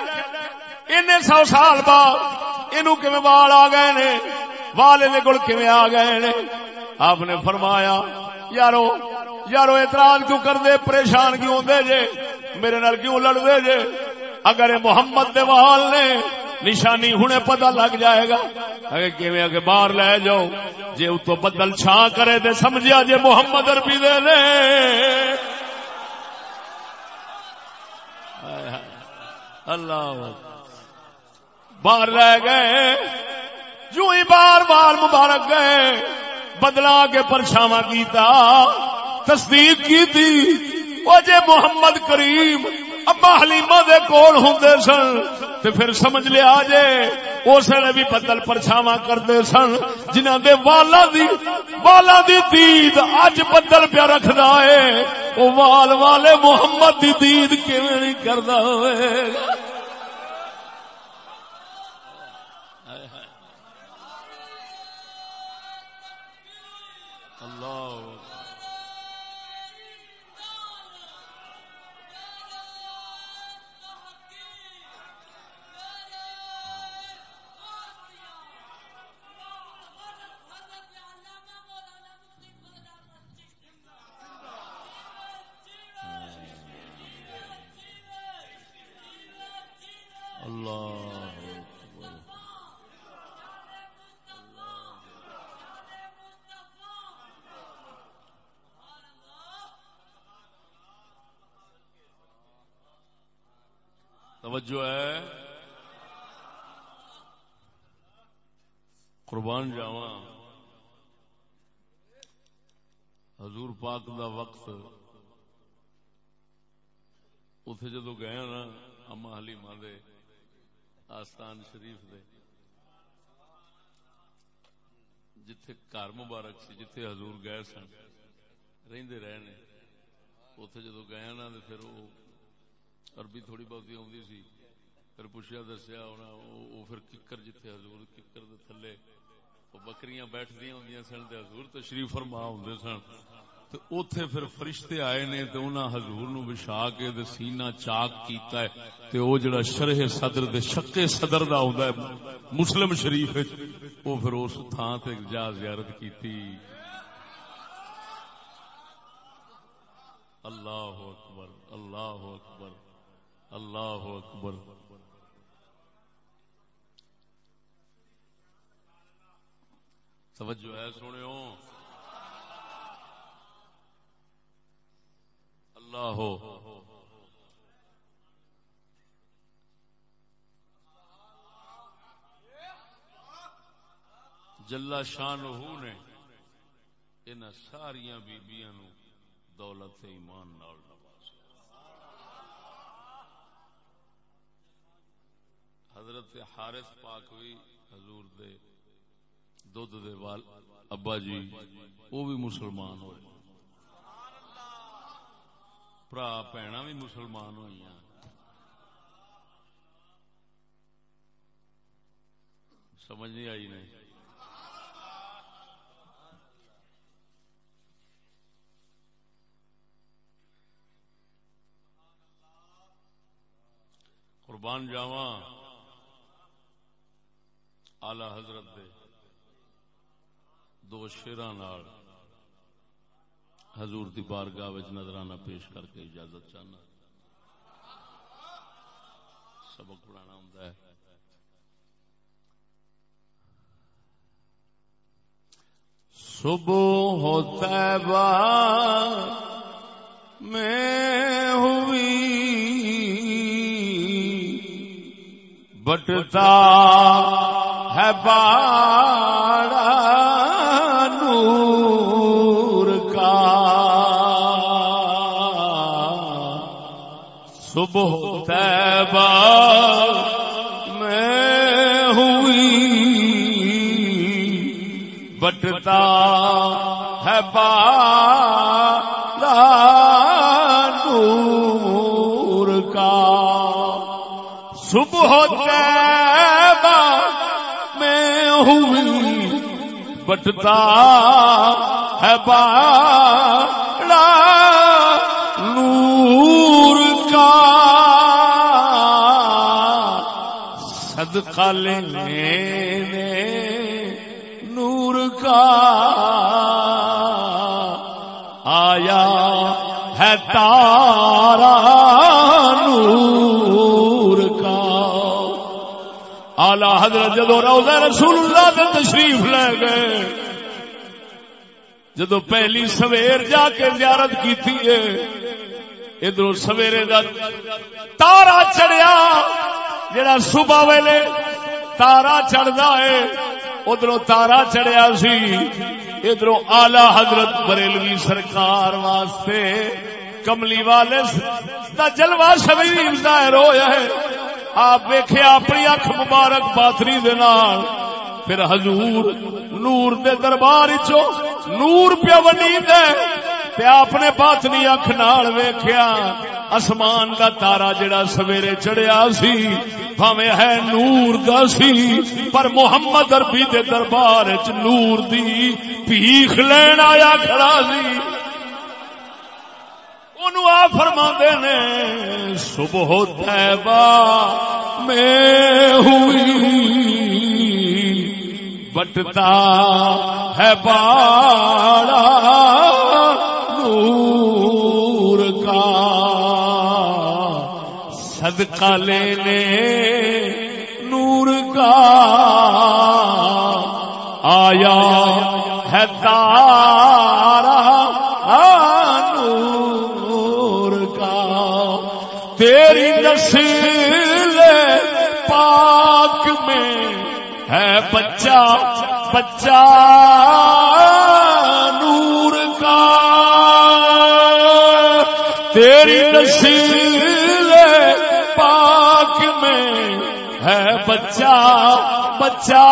ان سو سال بعد اینو کیویں وال آ گئے نے؟ وال دے کول کیویں آ گئے نے؟ آپ نے فرمایا، یارو یارو اعتراض کیوں کر دے پریشان کیوں دے جے؟ میرے نال کیوں لڑ دے جے؟ اگر محمد دیوال نے نشانی ہنے پتہ لگ جائے گا، اگر کیویں اگے باہر لے جاؤ، جے اتو بدل چھا کرے تے سمجھیا جے محمد عربی دے نے؟ اللہ باہر لے گئے۔ جو ہی بار بار مبارک گئے۔ بدلا کے پرچھاوا کیتا۔ تصدیق کی تھی وہ جے محمد کریم ابا حلیمہ دے کول ہوندے سن۔ تے پھر سمجھ لیا جے، اس نے بھی بدل پرچھاوا کرتے سن۔ جنہ دے والا دی والا دی دید اج بدل پیا رکھدا ہے۔ او وال والے محمد دی دید کیویں نہیں کردا ہوئے؟ توجہ ہے قربان جاوا حضور پاک دا وقت اتے جدو گئے ہاں نا اما حلیما دے، آستان شریف دے۔ جتھے گھر مبارک سی، جتھے حضور گئے سن، رہندے رہے نے اتے جدو گیا ہاں نا تو پھر وہ عربی تھوڑی بہت آدھی سی۔ پھر پوچھا دسیا وہ پھر ککر جتھے حضور، ککر دے تھلے۔ وہ بکریاں بیٹھ دیا ہوں سن تے حضور تشریف فرما ہوں سن۔ تو اوتھے پھر فرشتے آئے نے تے انہاں حضور نو بچھا کے تے سینہ چاک کیتا ہے۔ تے او جڑا شرح صدر دے شقے صدر دا ہوندا ہے، مسلم شریف وچ، او پھر اس تھاں تے جا زیارت کیتی۔ اللہ اکبر اللہ اکبر اللہ اکبر۔ توجہ ہے سونے اللہ ہو۔ جلا شان نے، ان ساریا بیبیاں نو دولت ایمان نال نواز حضرت حارث پاک بھی حضور دے دودھ دے وال، ابا جی وہ بھی مسلمان ہوئے۔ برا بھنا بھی مسلمان ہوئی سمجھ نہیں آئی نہیں۔ قربان جاوا آلہ حضرت دے۔ دو شیران حضور دی بارگاہ نظرانہ پیش کر کے اجازت چاہنا۔ سبق پڑھانا ہوں صبح ہوتا میں ہوئی۔ بٹتا ہے بارا صبح تیبہ میں ہوئی۔ بٹتا ہے بارا نور کا۔ صبح تیبہ میں ہوئی۔ بٹتا ہے بارا نور کا صدقہ لینے نور کا آیا ہے تارا نور کا۔ آلہ حضرت جدو روزہ رسول اللہ کے تشریف لے گئے، جدو پہلی سویر جا کے زیارت کی تھی ادھر سویرے دا تارا چڑیا جڑا صبح ویلے تارا چڑھتا ہے ادھر تارا چڑیا سی۔ ادھر آلہ حضرت بریلوی سرکار واسطے کملی والے دا جلوہ شبیر ظاہر ہویا ہے۔ آپ ویکھے اپنی اکھ مبارک باتری دے نال، پھر حضور نور دے دربار چو نور پیا ونی دے۔ تے اپنے باطنی اکھ نال ویکھیا۔ اسمان دا تارا جڑا سویرے چڑھیا سی، بھاویں ہے نور دا سی۔ پر محمد عربی دے دربار چ نور دی پیخ لین آیا کھڑا سی۔ آ فرما نے، صبح تیبہ میں ہوئی، بٹتا ہے بارا نور کا صدقہ لینے نور کا آیا ہے تارا نور کا۔ تیری نسل میں ہے بچہ بچہ تیری نشیل پاک میں ہے بچہ بچہ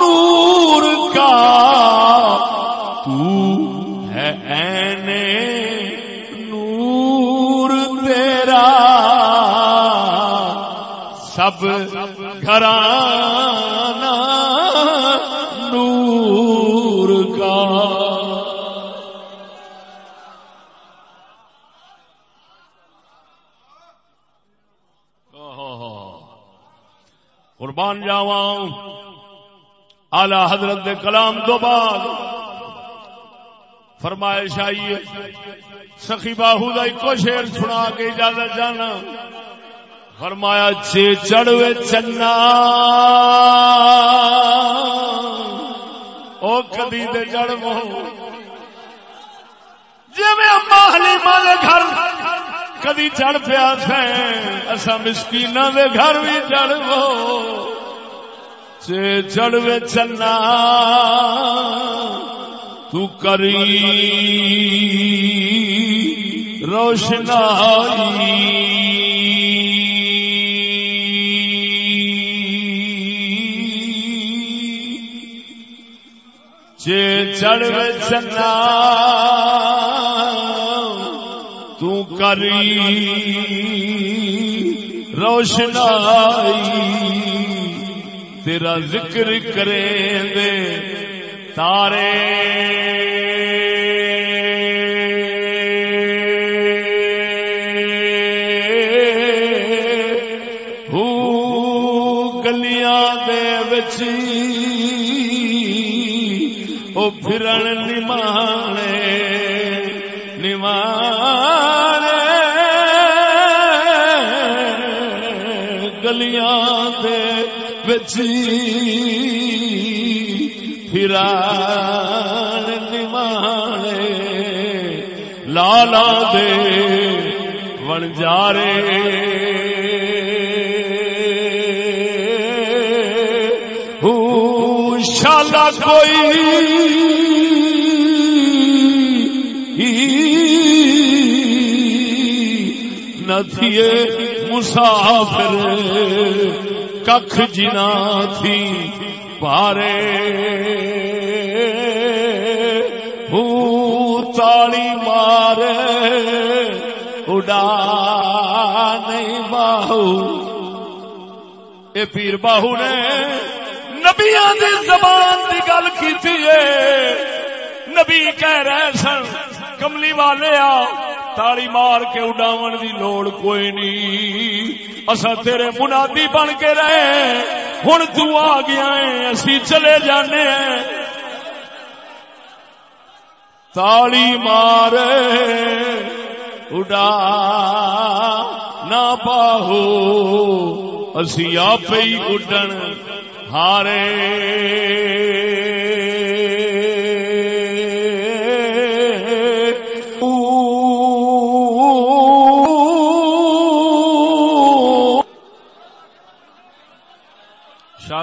نور کا۔ تو ہے این نور تیرا۔ سب گھرانا قربان جاوا آلہ حضرت دے کلام تو بعد فرمائش آئی سخی باہو کا ایک شیر سنا کے اجازت جانا۔ فرمایا چے چڑوے چنا۔ او کدی دے جڑ مو جی میں اما حلیمہ دے گھر کدی چڑھ پیا سیں؟ اصا مسکین دے گھر بھی چڑھ وہ چڑھوے چنا، تو کری روشنائی۔ چے چڑھوے چنا کری روشنائی تیرا ذکر کریں دے تارے پھرن نمانے بچی پھران نمانے لالا دے ون جارے شالا کوئی نہ تھیے مسافر کخ جنا تھی پارے تالی مارے اڈا نہیں باہو۔ اے پیر باہو نے نبیا دی زبان دی گل کی نبی کہہ رہے سن، کملی والے آ تالی مار کے اڈاون دی لوڑ کوئی نہیں۔ اصا تیرے منادی بن کے رہے ہوں تو آ گیا ہے اسی چلے جانے ہیں۔ تالی مار اڈا نہ پاہو، اسی آپ ہی اڈن ہارے۔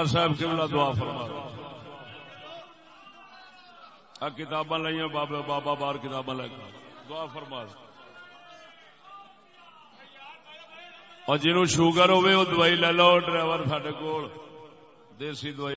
شاہ صاحب قبلہ دعا فرما۔ کتاباں لائیا بابا بابا بار کتاباں لے دعا فرما۔ اور جنہوں شوگر ہوئے وہ دوائی لے لو، ڈرائیور سڈے کول۔ دیسی دوائی